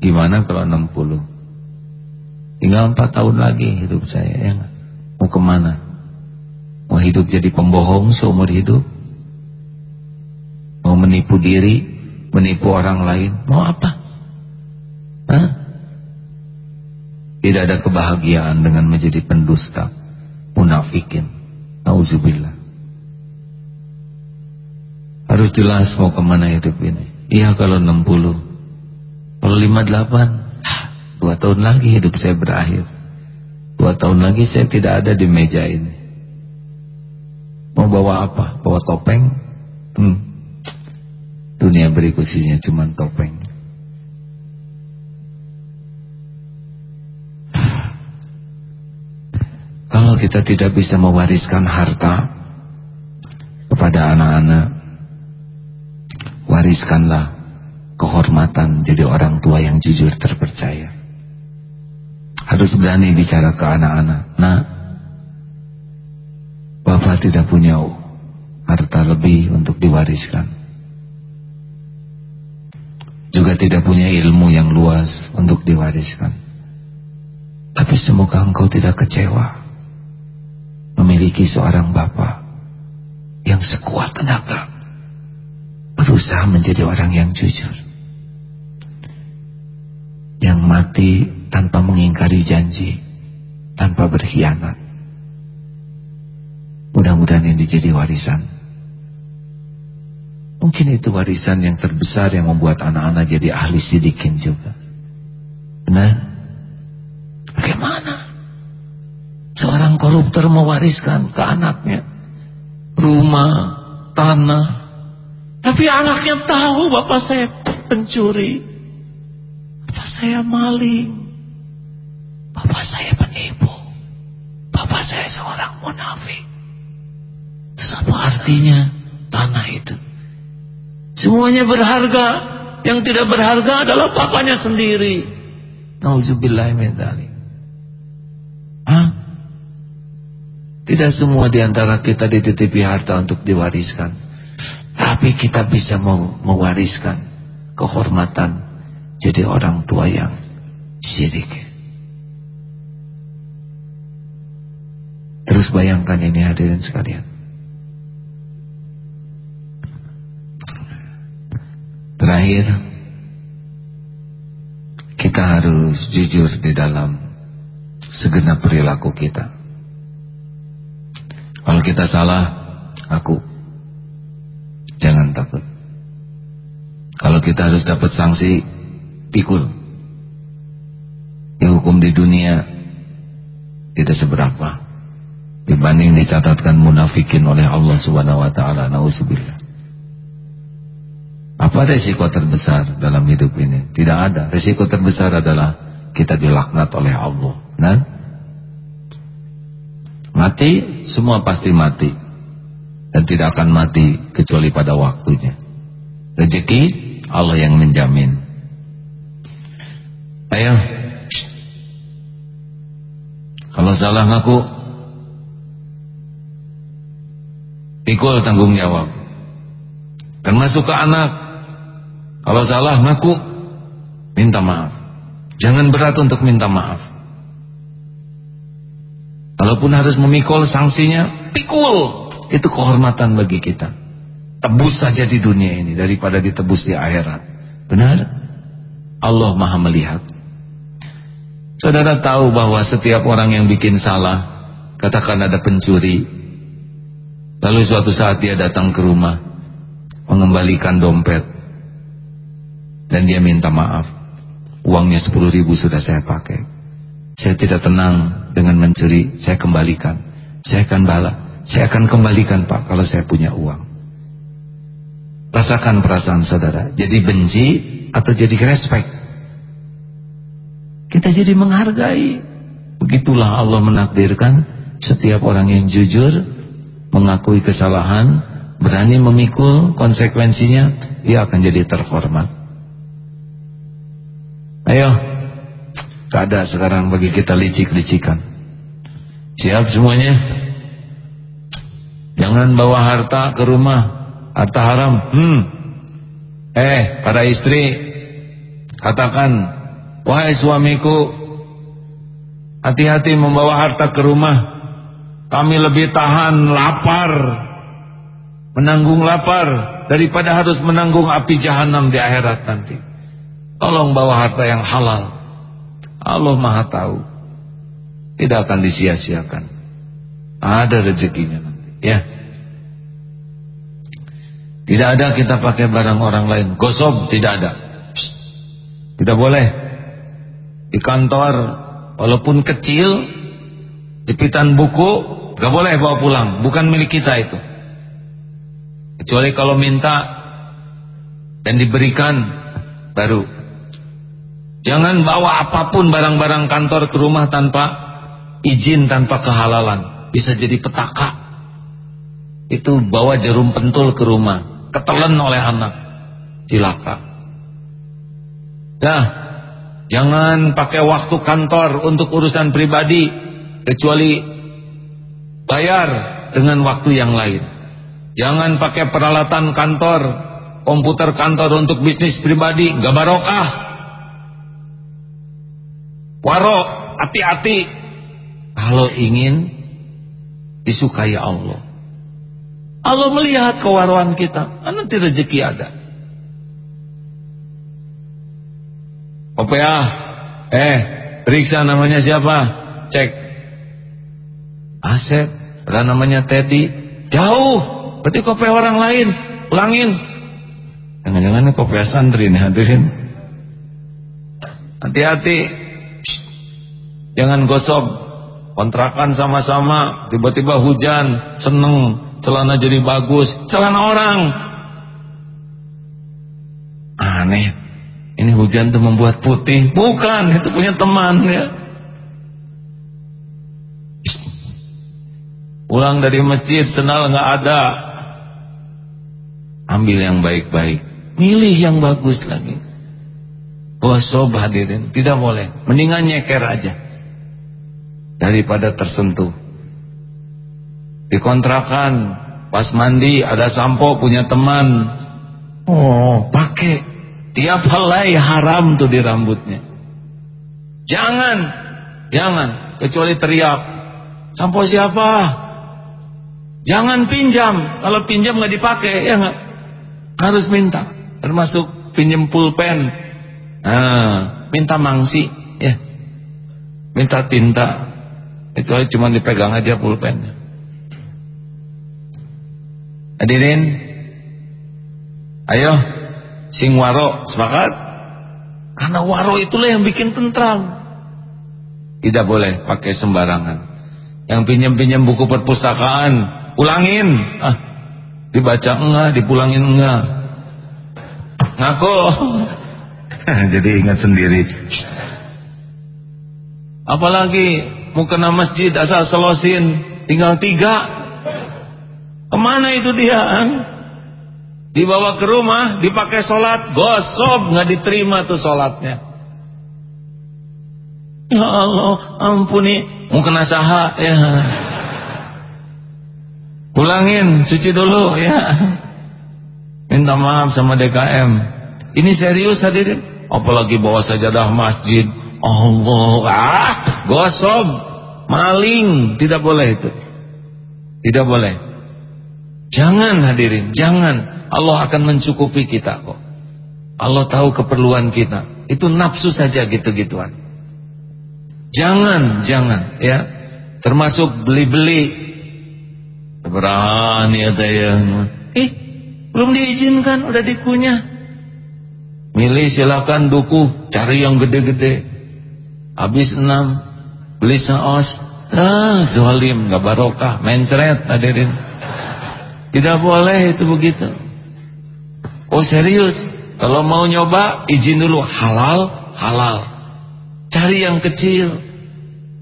gimana kalau 60 tinggal empat tahun lagi hidup saya ya mau ke mana? Mau hidup jadi pembohong seumur hidup? Mau menipu diri menipu orang lain mau apa Hah? tidak ada kebahagiaan dengan menjadi pendusta munafikin Nauzubillah harus jelas mau ke mana hidup ini. Iya kalau 60. Kalau 58, dua tahun lagi hidup saya berakhir. Dua tahun lagi saya tidak ada di meja ini. Mau bawa apa? Bawa topeng? Hmm. Dunia berikutnya cuma topeng. Kalau kita tidak bisa mewariskan harta kepada anak-anak wariskanlah kehormatan jadi orang tua yang jujur terpercaya. Harus berani bicara ke anak-anak. Nah, bapak tidak punya harta lebih untuk diwariskan. Juga tidak punya ilmu yang luas untuk diwariskan. Tapi semoga engkau tidak kecewa memiliki seorang bapak yang sekuat tenaga berusaha menjadi orang yang jujur yang mati tanpa mengingkari janji tanpa berkhianat mudah-mudahan ini jadi warisan mungkin itu warisan yang terbesar yang membuat anak-anak jadi ahli sidikin juga benar? bagaimana seorang koruptor mewariskan ke anaknya rumah tanah. Tapi anaknya tahu bapak saya pencuri. Bapak saya maling. Bapak saya penipu. Bapak saya seorang munafik. Terus apa artinya tanah itu? Semuanya berharga. Yang tidak berharga adalah bapaknya sendiri. Nauzubillah min Hah? Tidak semua di antara kita dititipi harta untuk diwariskan. Tapi kita bisa mewariskan kehormatan jadi orang tua yang syirik. Terus bayangkan ini hadirin sekalian. Terakhir, kita harus jujur di dalam segenap perilaku kita. Kalau kita salah, aku. Jangan takut. Kalau kita harus dapat sanksi, pikul. Ya hukum di dunia tidak seberapa dibanding dicatatkan munafikin oleh Allah Subhanahu wa taala. Nauzubillah. Apa resiko terbesar dalam hidup ini? Tidak ada. Resiko terbesar adalah kita dilaknat oleh Allah. Nah, mati semua pasti mati dan tidak akan mati kecuali pada waktunya. Rezeki Allah yang menjamin. Ayo, kalau salah ngaku, pikul tanggung jawab. Termasuk ke anak, kalau salah ngaku, minta maaf. Jangan berat untuk minta maaf. Kalaupun harus memikul sanksinya, pikul. Itu kehormatan bagi kita. Tebus saja di dunia ini daripada ditebus di akhirat. Benar? Allah Maha melihat. Saudara tahu bahwa setiap orang yang bikin salah, katakan ada pencuri, lalu suatu saat dia datang ke rumah, mengembalikan dompet, dan dia minta maaf. Uangnya 10 ribu sudah saya pakai. Saya tidak tenang dengan mencuri saya kembalikan. Saya akan bala saya akan kembalikan pak kalau saya punya uang. Rasakan perasaan saudara. Jadi benci atau jadi respect? Kita jadi menghargai. Begitulah Allah menakdirkan setiap orang yang jujur mengakui kesalahan berani memikul konsekuensinya dia akan jadi terhormat Ayo. Gak ada sekarang bagi kita licik-licikan. Siap semuanya? Jangan bawa harta ke rumah. Harta haram. Hmm. Eh, para istri. Katakan. Wahai suamiku. Hati-hati membawa harta ke rumah. Kami lebih tahan lapar. Menanggung lapar. Daripada harus menanggung api jahanam di akhirat nanti. Tolong bawa harta yang halal. Allah maha tahu. Tidak akan disia-siakan. Ada rezekinya nanti. Ya. Tidak ada kita pakai barang orang lain. Gosok tidak ada. Tidak boleh. Di kantor, walaupun kecil, jepitan buku, gak boleh bawa pulang. Bukan milik kita itu. Kecuali kalau minta dan diberikan, baru Jangan bawa apa pun barang-barang kantor ke rumah tanpa izin, tanpa kehalalan. Bisa jadi petaka. Itu bawa jarum pentul ke rumah. Ketelan oleh anak. Cilaka. Nah, jangan pakai waktu kantor untuk urusan pribadi. Kecuali bayar dengan waktu yang lain. Jangan pakai peralatan kantor, komputer kantor untuk bisnis pribadi. Gak barokah. Waro, hati-hati. Kalau ingin disukai Allah. Allah melihat kewaruan kita. Nanti rezeki ada. Opa, eh, periksa namanya siapa? Cek. Asep, ada namanya Teddy. Jauh, berarti kopi orang lain. Ulangin. Jangan-jangan kopi santri nih hadirin. Hati-hati. Jangan gosok kontrakan sama-sama tiba-tiba hujan seneng celana jadi bagus, celana orang. Aneh. Ini hujan tuh membuat putih. Bukan, itu punya teman ya. Pulang dari masjid, senal nggak ada. Ambil yang baik-baik. Milih yang bagus lagi. Gosok hadirin, tidak boleh. Mendingan nyeker aja. Daripada tersentuh. Dikontrakan, pas mandi ada sampo punya teman. Oh, pakai. Tiap helai haram tuh di rambutnya. Jangan, jangan, kecuali teriak. Sampo siapa? Jangan pinjam. Kalau pinjam nggak dipakai, ya nggak. Harus minta. Termasuk pinjam pulpen. Nah, minta mangsi, ya. Minta tinta. Kecuali cuma dipegang aja pulpennya. Hadirin, ayo, sing waro, sepakat? Karena waro itulah yang bikin tentram. Tidak boleh pakai sembarangan. Yang pinjam-pinjam buku perpustakaan, ulangin. Ah, dibaca enggak, dipulangin enggak. Ngaku. [laughs] Jadi ingat sendiri. Apalagi mau kena masjid asal selosin tinggal tiga. Ke mana itu dia? Dibawa ke rumah, dipakai sholat, gosok, nggak diterima tuh sholatnya. Ya Allah, ampuni, mau kena saha ya. Pulangin, cuci dulu ya. Minta maaf sama DKM. Ini serius hadirin. Apalagi bawa sajadah masjid. Allah, ah, gosok, maling, tidak boleh itu. Tidak boleh. Jangan hadirin, jangan. Allah akan mencukupi kita kok. Allah tahu keperluan kita. Itu nafsu saja gitu-gituan. Jangan, jangan ya. Termasuk beli-beli. Berani ada yang eh belum diizinkan udah dikunyah. Milih silakan duku, cari yang gede-gede. Habis enam, beli seos. Ah, zalim, nggak barokah, mencret hadirin. Tidak boleh itu begitu. Oh serius, kalau mau nyoba izin dulu halal, halal. Cari yang kecil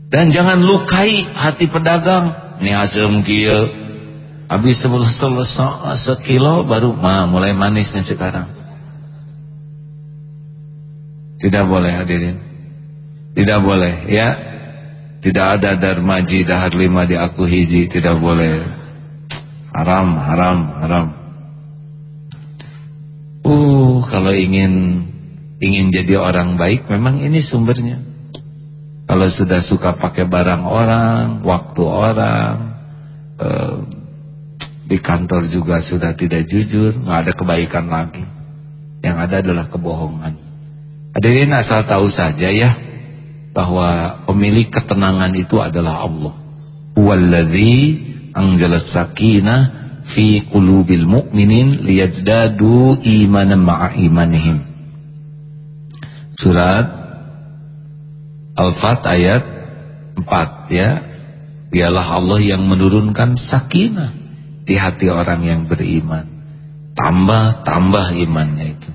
dan jangan lukai hati pedagang. Ini asam kieu. Habis selesai sekilo baru mah mulai manis nih sekarang. Tidak boleh hadirin. Tidak boleh ya. Tidak ada darmaji dahar lima di aku hiji, tidak boleh. Haram, haram, haram. Uh, kalau ingin ingin jadi orang baik memang ini sumbernya. Kalau sudah suka pakai barang orang, waktu orang, eh, di kantor juga sudah tidak jujur, nggak ada kebaikan lagi. Yang ada adalah kebohongan. Hadirin asal tahu saja ya bahwa pemilik ketenangan itu adalah Allah. Huwallazi anzalas sakinah fi qulubil mu'minin liyazdadu imanan ma'a imanihim. Surat Al-Fat ayat 4 ya. Dialah Allah yang menurunkan sakinah di hati orang yang beriman. Tambah, tambah imannya itu.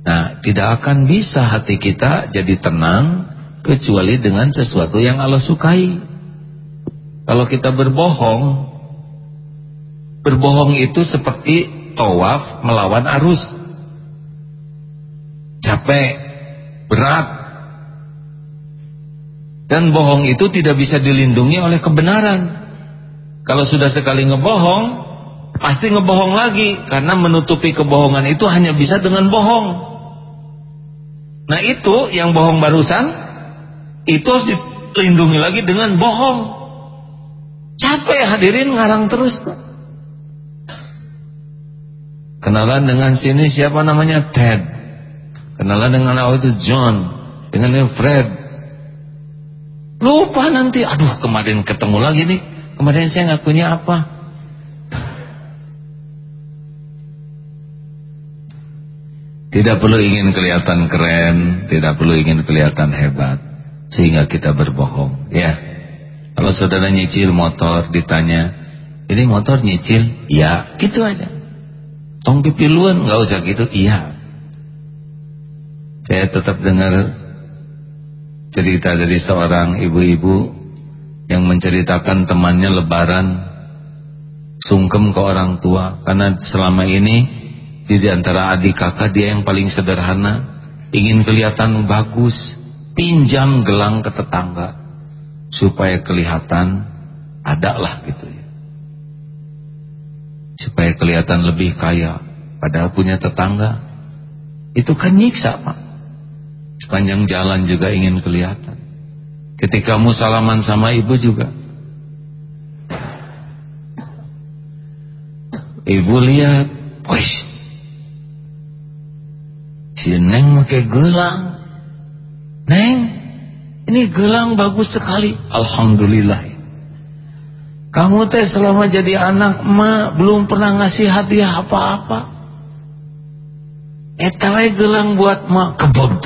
Nah, tidak akan bisa hati kita jadi tenang kecuali dengan sesuatu yang Allah sukai. Kalau kita berbohong, berbohong itu seperti tawaf melawan arus. Capek, berat. Dan bohong itu tidak bisa dilindungi oleh kebenaran. Kalau sudah sekali ngebohong, pasti ngebohong lagi karena menutupi kebohongan itu hanya bisa dengan bohong. Nah, itu yang bohong barusan itu harus dilindungi lagi dengan bohong. Capek hadirin ngarang terus tuh. Kenalan dengan sini siapa namanya Ted. Kenalan dengan awal itu John. Dengan ini Fred. Lupa nanti. Aduh kemarin ketemu lagi nih. Kemarin saya ngakunya apa. Tidak perlu ingin kelihatan keren. Tidak perlu ingin kelihatan hebat. Sehingga kita berbohong. Ya. Kalau saudara nyicil motor ditanya. Jadi motor nyicil, iya, gitu aja. Tong pipiluan nggak usah gitu, iya. Saya tetap dengar cerita dari seorang ibu-ibu yang menceritakan temannya lebaran sungkem ke orang tua karena selama ini di antara adik kakak dia yang paling sederhana ingin kelihatan bagus pinjam gelang ke tetangga supaya kelihatan ada lah gitu ya. Supaya kelihatan lebih kaya. Padahal punya tetangga itu kan nyiksa pak. Sepanjang jalan juga ingin kelihatan. Ketika kamu salaman sama ibu juga. Ibu lihat wih si Neng pakai gelang Neng ini gelang bagus sekali. Alhamdulillah. Kamu teh selama jadi anak emak belum pernah ngasih hadiah apa-apa. Etawai gelang buat emak. Kebon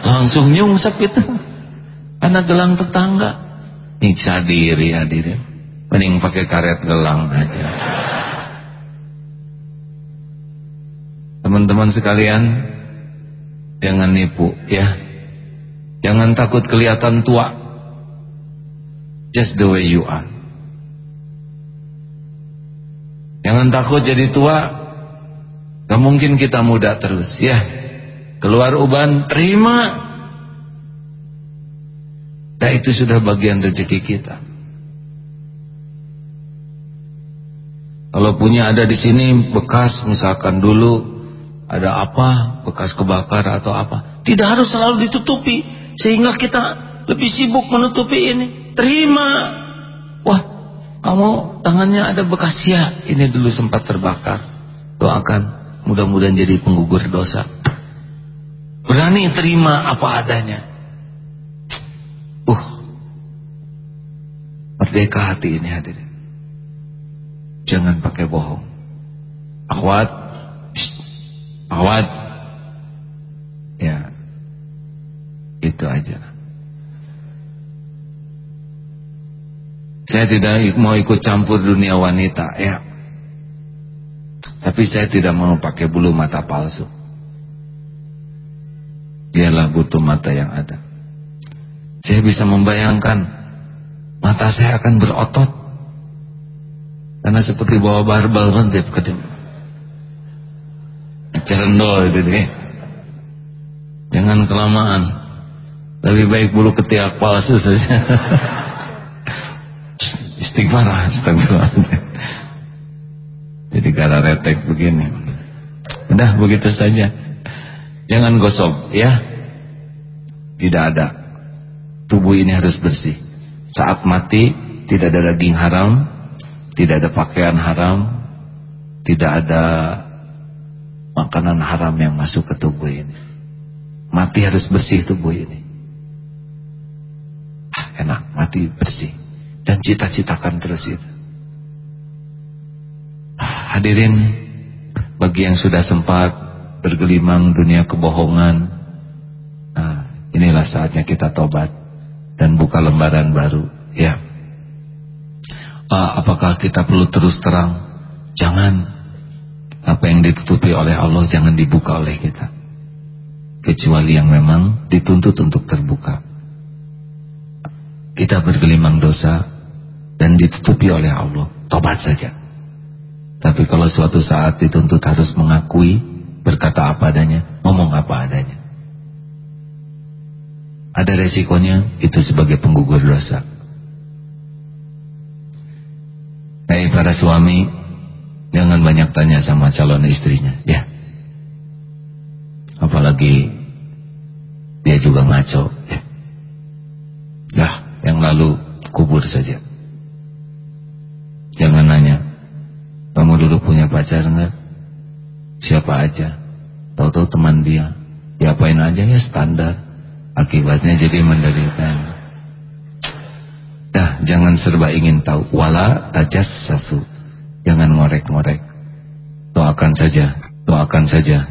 langsung nyungsep itu [laughs] anak gelang tetangga. Nyiksa diri hadirin mending pakai karet gelang aja. Teman-teman sekalian jangan nipu ya jangan takut kelihatan tua just the way you are Jangan takut jadi tua. Gak mungkin kita muda terus ya. Keluar uban terima. Nah itu sudah bagian rezeki kita. Kalau punya ada di sini bekas misalkan dulu ada apa bekas kebakar atau apa, tidak harus selalu ditutupi sehingga kita lebih sibuk menutupi ini. Terima. Wah, kamu tangannya ada bekas ya, ini dulu sempat terbakar. Doakan, mudah-mudahan jadi penggugur dosa. Berani terima apa adanya. Uh, merdeka hati ini hadirin. Jangan pakai bohong. Akhwat, akhwat, ya, itu aja. Saya tidak mau ikut campur dunia wanita ya. Tapi saya tidak mau pakai bulu mata palsu. Dialah butuh mata yang ada. Saya bisa membayangkan mata saya akan berotot. Karena seperti bawa barbel rentip ke Cerendol itu deh. Jangan kelamaan. Lebih baik bulu ketiak palsu saja. Istighfar astagfirullah. Jadi karena retek begini. Udah begitu saja. Jangan gosok ya. Tidak ada. Tubuh ini harus bersih. Saat mati tidak ada daging haram, tidak ada pakaian haram, tidak ada makanan haram yang masuk ke tubuh ini. Mati harus bersih tubuh ini. Enak, mati bersih dan cita-citakan terus itu. Hadirin, bagi yang sudah sempat bergelimang dunia kebohongan, nah, inilah saatnya kita tobat dan buka lembaran baru. Ya, ah, apakah kita perlu terus terang? Jangan. Apa yang ditutupi oleh Allah jangan dibuka oleh kita. Kecuali yang memang dituntut untuk terbuka kita bergelimang dosa dan ditutupi oleh Allah, tobat saja. Tapi kalau suatu saat dituntut harus mengakui, berkata apa adanya, ngomong apa adanya. Ada resikonya, itu sebagai penggugur dosa. Hei para suami, jangan banyak tanya sama calon istrinya, ya. Apalagi dia juga ngaco, ya. Dah, yang lalu kubur saja. Jangan nanya, kamu dulu punya pacar enggak? Siapa aja? Tahu-tahu teman dia. Diapain aja ya standar. Akibatnya jadi menderita. Dah, jangan serba ingin tahu. Wala tajas sasu. Jangan ngorek-ngorek. Doakan saja, doakan saja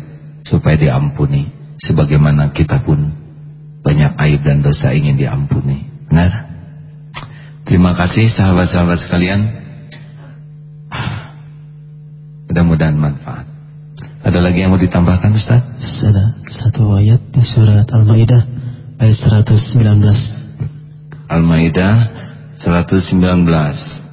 supaya diampuni. Sebagaimana kita pun banyak aib dan dosa ingin diampuni. Benar? Terima kasih sahabat-sahabat sekalian. Mudah-mudahan manfaat. Ada lagi yang mau ditambahkan Ustaz? Ada satu ayat di surat Al-Maidah ayat 119. Al-Maidah 119.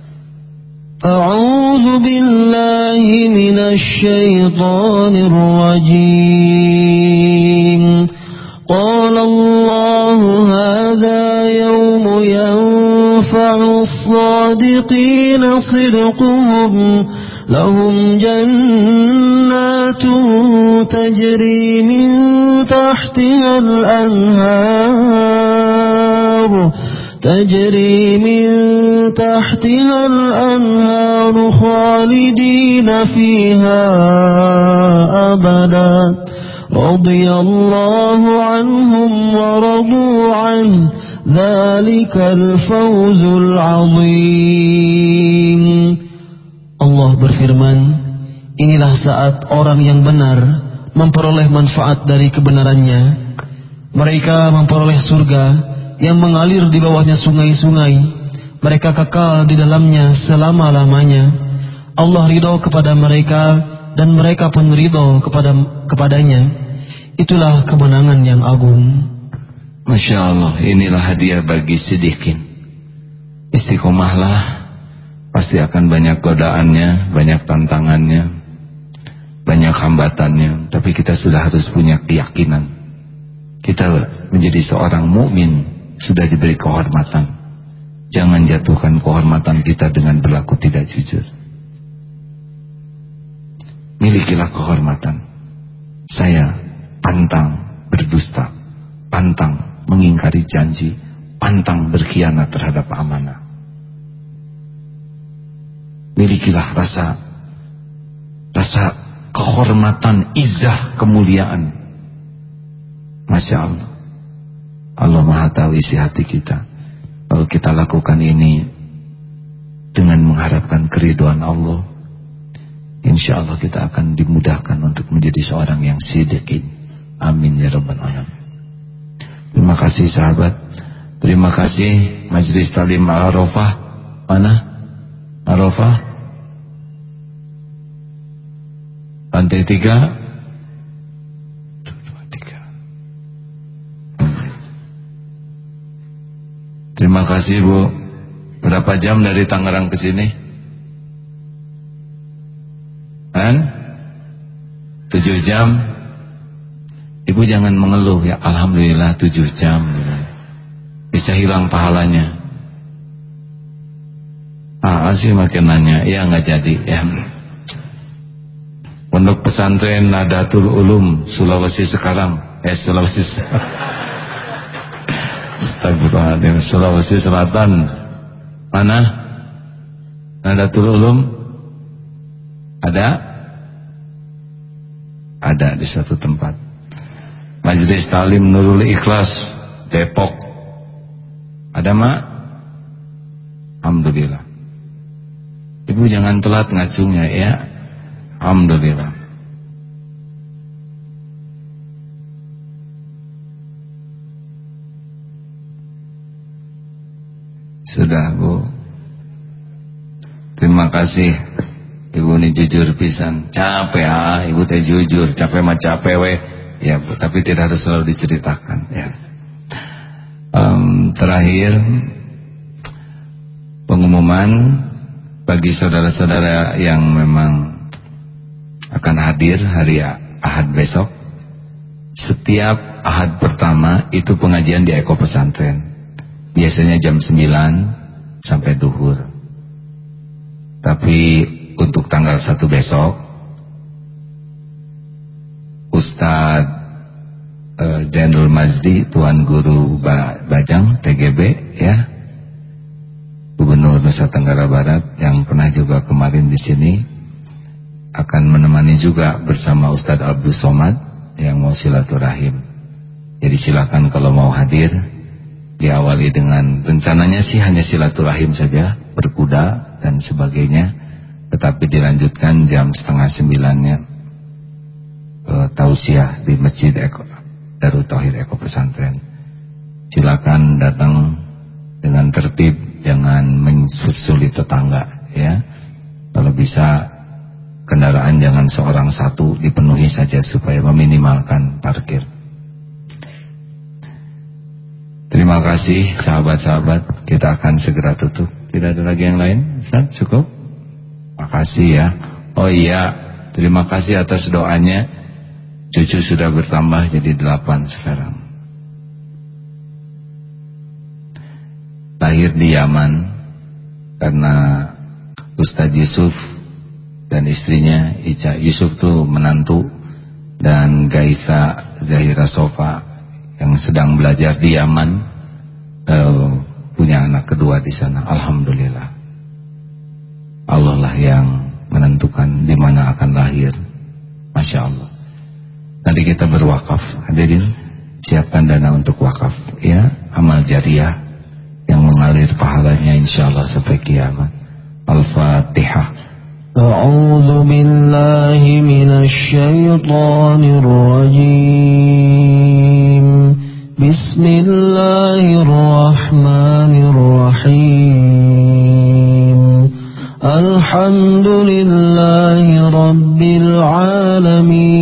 أعوذ بالله من الشيطان الرجيم قال الله الصادقين صدقهم. لهم جنات تجري من تحتها الأنهار. تجري من تحتها الأنهار خالدين فيها أبداً. رضي الله عنهم ورضوا عنه. ذلك الفوز العظيم Allah berfirman Inilah saat orang yang benar memperoleh manfaat dari kebenarannya Mereka memperoleh surga yang mengalir di bawahnya sungai-sungai Mereka kekal di dalamnya selama-lamanya Allah ridho kepada mereka dan mereka pun ridho kepada kepadanya. Itulah kemenangan yang agung. Masya Allah, inilah hadiah bagi sidikin. Istiqomahlah, pasti akan banyak godaannya, banyak tantangannya, banyak hambatannya. Tapi kita sudah harus punya keyakinan. Kita menjadi seorang mukmin sudah diberi kehormatan. Jangan jatuhkan kehormatan kita dengan berlaku tidak jujur milikilah kehormatan. Saya pantang berdusta, pantang mengingkari janji, pantang berkhianat terhadap amanah. Milikilah rasa rasa kehormatan, izah, kemuliaan. Masya Allah. Allah Maha tahu isi hati kita. Kalau kita lakukan ini dengan mengharapkan keriduan Allah, Insya Allah kita akan dimudahkan untuk menjadi seorang yang sidikin. Amin ya rabbal alamin. Terima kasih sahabat. Terima kasih Majlis Talim Al-Arafah. Mana? Arafah? Lantai tiga. Terima kasih Bu. Berapa jam dari Tangerang ke sini? kan tujuh jam ibu jangan mengeluh ya. Alhamdulillah tujuh jam. Bisa hilang pahalanya. Ah sih makin nanya ya nggak jadi ya. Pondok pesantren Nadatul Ulum Sulawesi sekarang. Eh Sulawesi [laughs] Astagfirullahaladzim. Sulawesi Selatan. Mana? Nadatul Ulum? Ada? Ada di satu tempat. Majelis Talim Nurul Ikhlas Depok. Ada mak? Alhamdulillah. Ibu jangan telat ngacungnya ya. Alhamdulillah. Sudah Bu. Terima kasih. Ibu ini jujur pisan, capek ah, ibu teh jujur, capek mah capek weh. Ya, tapi tidak harus selalu diceritakan ya. Um, terakhir pengumuman bagi saudara-saudara yang memang akan hadir hari Ahad besok. Setiap Ahad pertama itu pengajian di Eko Pesantren. Biasanya jam 9 sampai duhur. Tapi untuk tanggal 1 besok Ustadz uh, Jenderal Mazdi Tuan Guru ba Bajang TGB ya Gubernur Nusa Tenggara Barat yang pernah juga kemarin di sini akan menemani juga bersama Ustadz Abdul Somad yang mau silaturahim. Jadi silakan kalau mau hadir diawali dengan rencananya sih hanya silaturahim saja, berkuda dan sebagainya tetapi dilanjutkan jam setengah sembilannya e, tausiah di Masjid Eko, Darut Tauhid Eko Pesantren. Silakan datang dengan tertib, jangan mensulit tetangga ya. Kalau bisa kendaraan jangan seorang satu dipenuhi saja supaya meminimalkan parkir. Terima kasih sahabat-sahabat. Kita akan segera tutup. Tidak ada lagi yang lain? Ustaz, cukup? Makasih ya. Oh iya, terima kasih atas doanya. Cucu sudah bertambah jadi delapan sekarang. Lahir di Yaman karena Ustadz Yusuf dan istrinya Ica Yusuf tuh menantu dan Gaisa Zahira Sofa yang sedang belajar di Yaman uh, punya anak kedua di sana. Alhamdulillah. Allah lah yang menentukan di mana akan lahir. Masya Allah. Nanti kita berwakaf. Hadirin, siapkan dana untuk wakaf. Ya, amal jariah yang mengalir pahalanya insya Allah sampai kiamat. Al-Fatihah. أعوذ بالله من الشيطان الرجيم بسم الله الرحمن الرحيم الحمد لله رب العالمين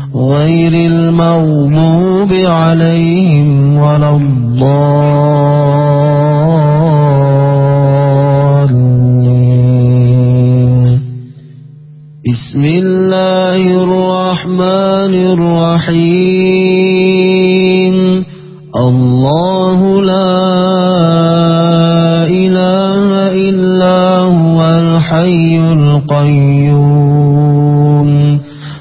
غير المغضوب عليهم ولا الضالين. بسم الله الرحمن الرحيم. الله لا إله إلا هو الحي القيوم.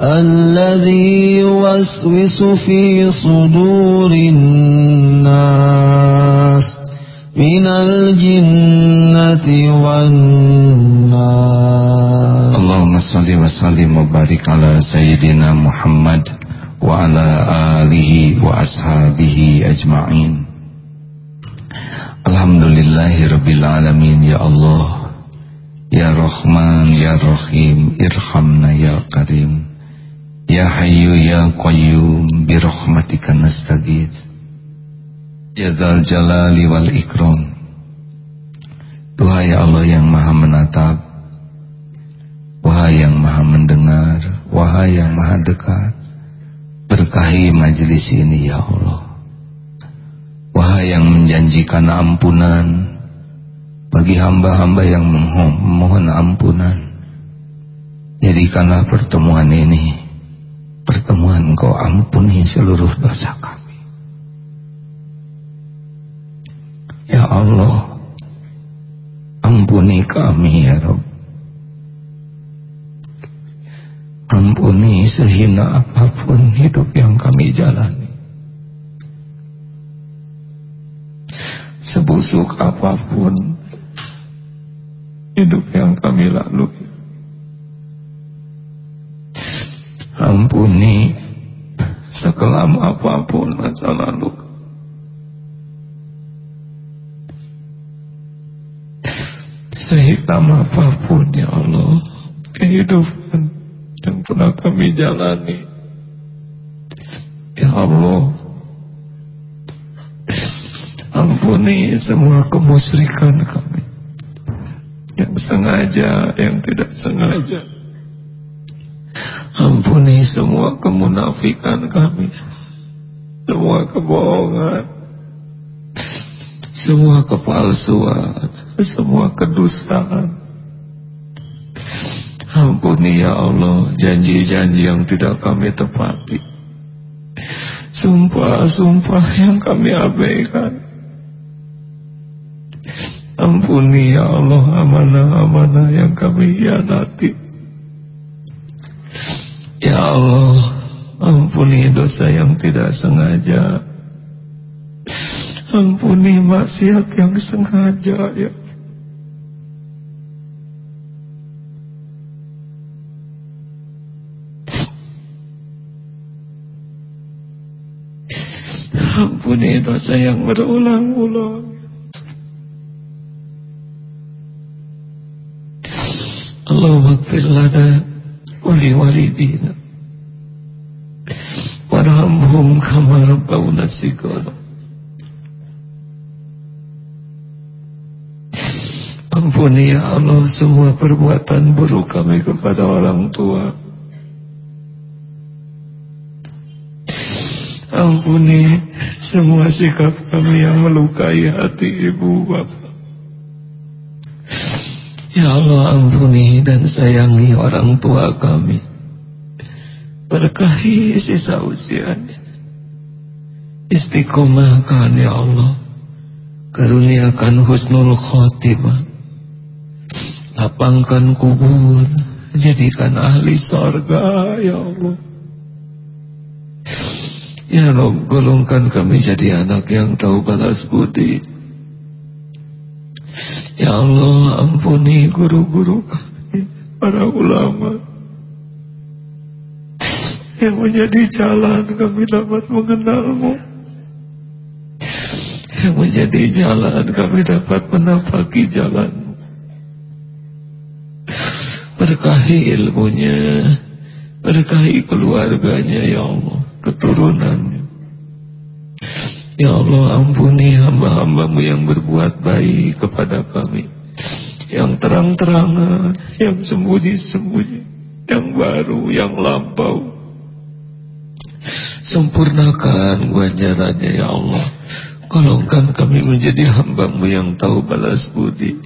الذي يوسوس في صدور الناس من الجنة والناس. اللهم صل وسلم وبارك على سيدنا محمد وعلى آله وأصحابه أجمعين. الحمد لله رب العالمين يا الله يا رحمن يا رحيم ارحمنا يا كريم Hayyu Ya Qayyum Birahmatika nastagid Ya Zal Jalali Wal Ikram Duhai Allah yang maha menatap Wahai yang maha mendengar Wahai yang maha dekat Berkahi majelis ini ya Allah Wahai yang menjanjikan ampunan bagi hamba-hamba yang memohon ampunan. Jadikanlah pertemuan ini pertemuan kau ampuni seluruh dosa kami. Ya Allah, ampuni kami ya Rabb. Ampuni sehina apa pun hidup yang kami jalani. Sebusuk apa pun hidup yang kami lalui. Ampuni sekelam apa pun masa lalu. Sehitam apa pun ya Allah kehidupan yang pernah kami jalani. Ya Allah ampuni semua kemusyrikan kami yang sengaja, yang tidak sengaja. Ampuni semua kemunafikan kami, semua kebohongan, semua kepalsuan, semua kedustaan. Ampuni ya Allah janji-janji yang tidak kami tepati. Sumpah-sumpah yang kami abaikan. Ampuni ya Allah amanah-amanah yang kami hianati. Ya Allah Ampuni dosa yang tidak sengaja. Ampuni maksiat yang sengaja ya. Ampuni dosa yang berulang-ulang. Allahumma lah lana ولوالدينا وارحمهم كما ربونا صغارا Ampuni ya Allah semua perbuatan buruk kami kepada orang tua. Ampuni semua sikap kami yang melukai hati ibu bapak. Ya Allah ampuni dan sayangi orang tua kami. Berkahi sisa usianya. Istiqomahkan ya Allah. Karuniakan husnul khotimah. Lapangkan kubur. Jadikan ahli sorga ya Allah. Ya Allah golongkan kami jadi anak yang tahu balas budi. Ya Allah ampuni guru-guru kami Para ulama. Yang menjadi jalan kami dapat mengenalmu. Yang menjadi jalan kami dapat menapaki jalanmu. Berkahi ilmunya Berkahi keluarganya ya Allah Keturunannya Ya Allah ampuni hamba-hambamu yang berbuat baik kepada kami. Yang terang-terangan, yang sembunyi-sembunyi Yang baru, yang lampau. Sempurnakan ganjarannya ya Allah. Golongkan kami menjadi hambamu yang tahu balas budi.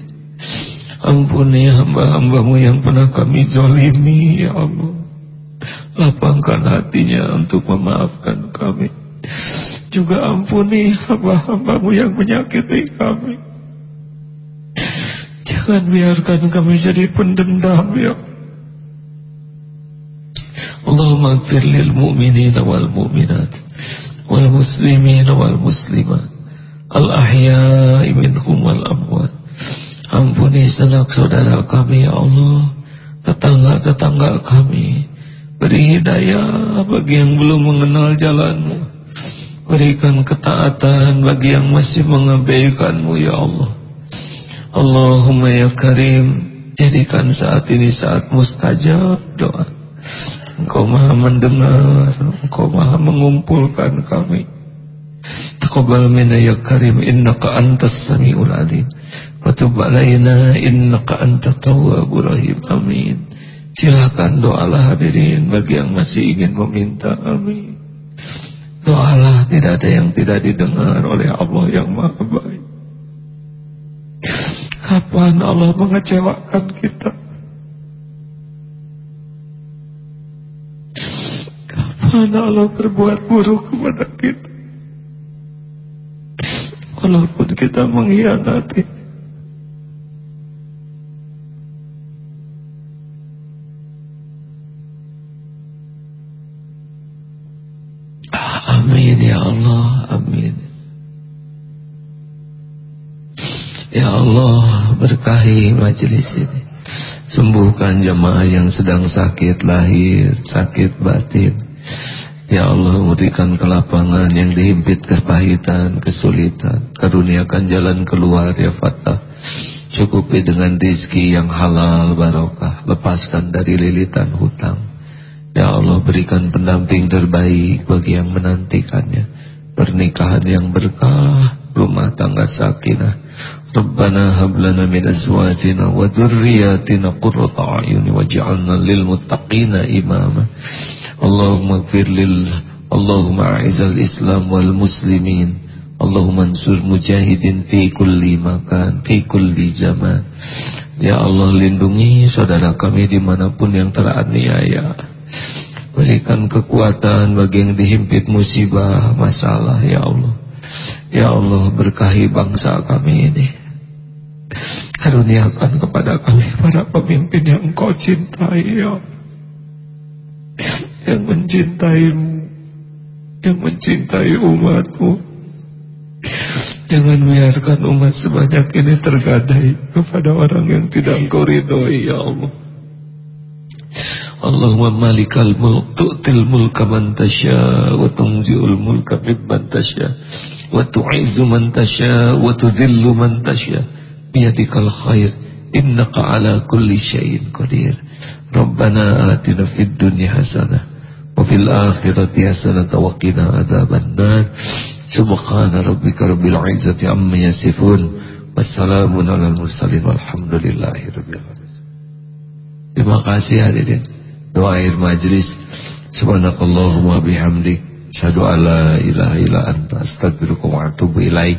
Ampuni hamba-hambamu yang pernah kami zolimi ya Allah. Lapangkan hatinya untuk memaafkan kami juga ampuni hamba-hambamu yang menyakiti kami. Jangan biarkan kami jadi pendendam ya. Allahumma gfir lil mu'minina wal mu'minat wal muslimin wal muslimat al ahya'i minhum wal amwat. Ampuni sanak saudara kami ya Allah, tetangga-tetangga kami. Beri hidayah bagi yang belum mengenal jalanmu Berikan ketaatan bagi yang masih mengabaikanmu ya Allah Allahumma ya karim Jadikan saat ini saat mustajab doa. Engkau maha mendengar, Engkau maha mengumpulkan kami. Taqabbal minna ya karim innaka antas samiul alim. Wa tub innaka antat tawwabur rahim. Amin. Silakan doalah hadirin bagi yang masih ingin meminta. Amin. Doalah tidak ada yang tidak didengar oleh Allah yang maha baik. Kapan Allah mengecewakan kita? Kapan Allah berbuat buruk kepada kita? Walaupun kita mengkhianati. Berkahi majelis ini. Sembuhkan jemaah yang sedang sakit lahir, sakit batin. Ya Allah, berikan kelapangan yang dihimpit kepahitan, kesulitan. Karuniakan jalan keluar ya Fatah. Cukupi dengan rizki yang halal barokah. Lepaskan dari lilitan hutang. Ya Allah berikan pendamping terbaik bagi yang menantikannya Pernikahan yang berkah Rumah tangga sakinah Min azwajina Wa dhurriyatina qurrata ayuni Waj'alna lil muttaqina imama Allahumma gfir lil Allahumma a'izal islam wal muslimin Allahumma ansur mujahidin fi kulli makan Fi kulli zaman Ya Allah lindungi saudara kami di mana pun yang teraniaya Berikan kekuatan bagi yang dihimpit musibah, masalah, Ya Allah. Ya Allah, berkahi bangsa kami ini. Karuniakan kepada kami para pemimpin yang engkau cintai, Ya Yang mencintaimu, yang mencintai umatmu. Jangan biarkan umat sebanyak ini tergadai kepada orang yang tidak engkau ridhoi, Ya Allah. Allahumma malikal mulk tu'til mulka man tasya wa tunzi'ul mulka mimman tasya wa tu'izzu man tasya wa tudhillu man tasya biyadikal khair innaka ala kulli syai'in qadir Rabbana atina fid dunya hasanah wa fil akhirati hasanah wa qina adzaban nar subhana rabbika rabbil izzati amma yasifun wassalamun alal mursalin walhamdulillahi rabbil alamin Terima kasih hadirin. Doa akhir majlis. Subhanakallahumma bihamdik. Asyhadu an la ilaha illa anta. Astaghfiruka wa atubu ilaik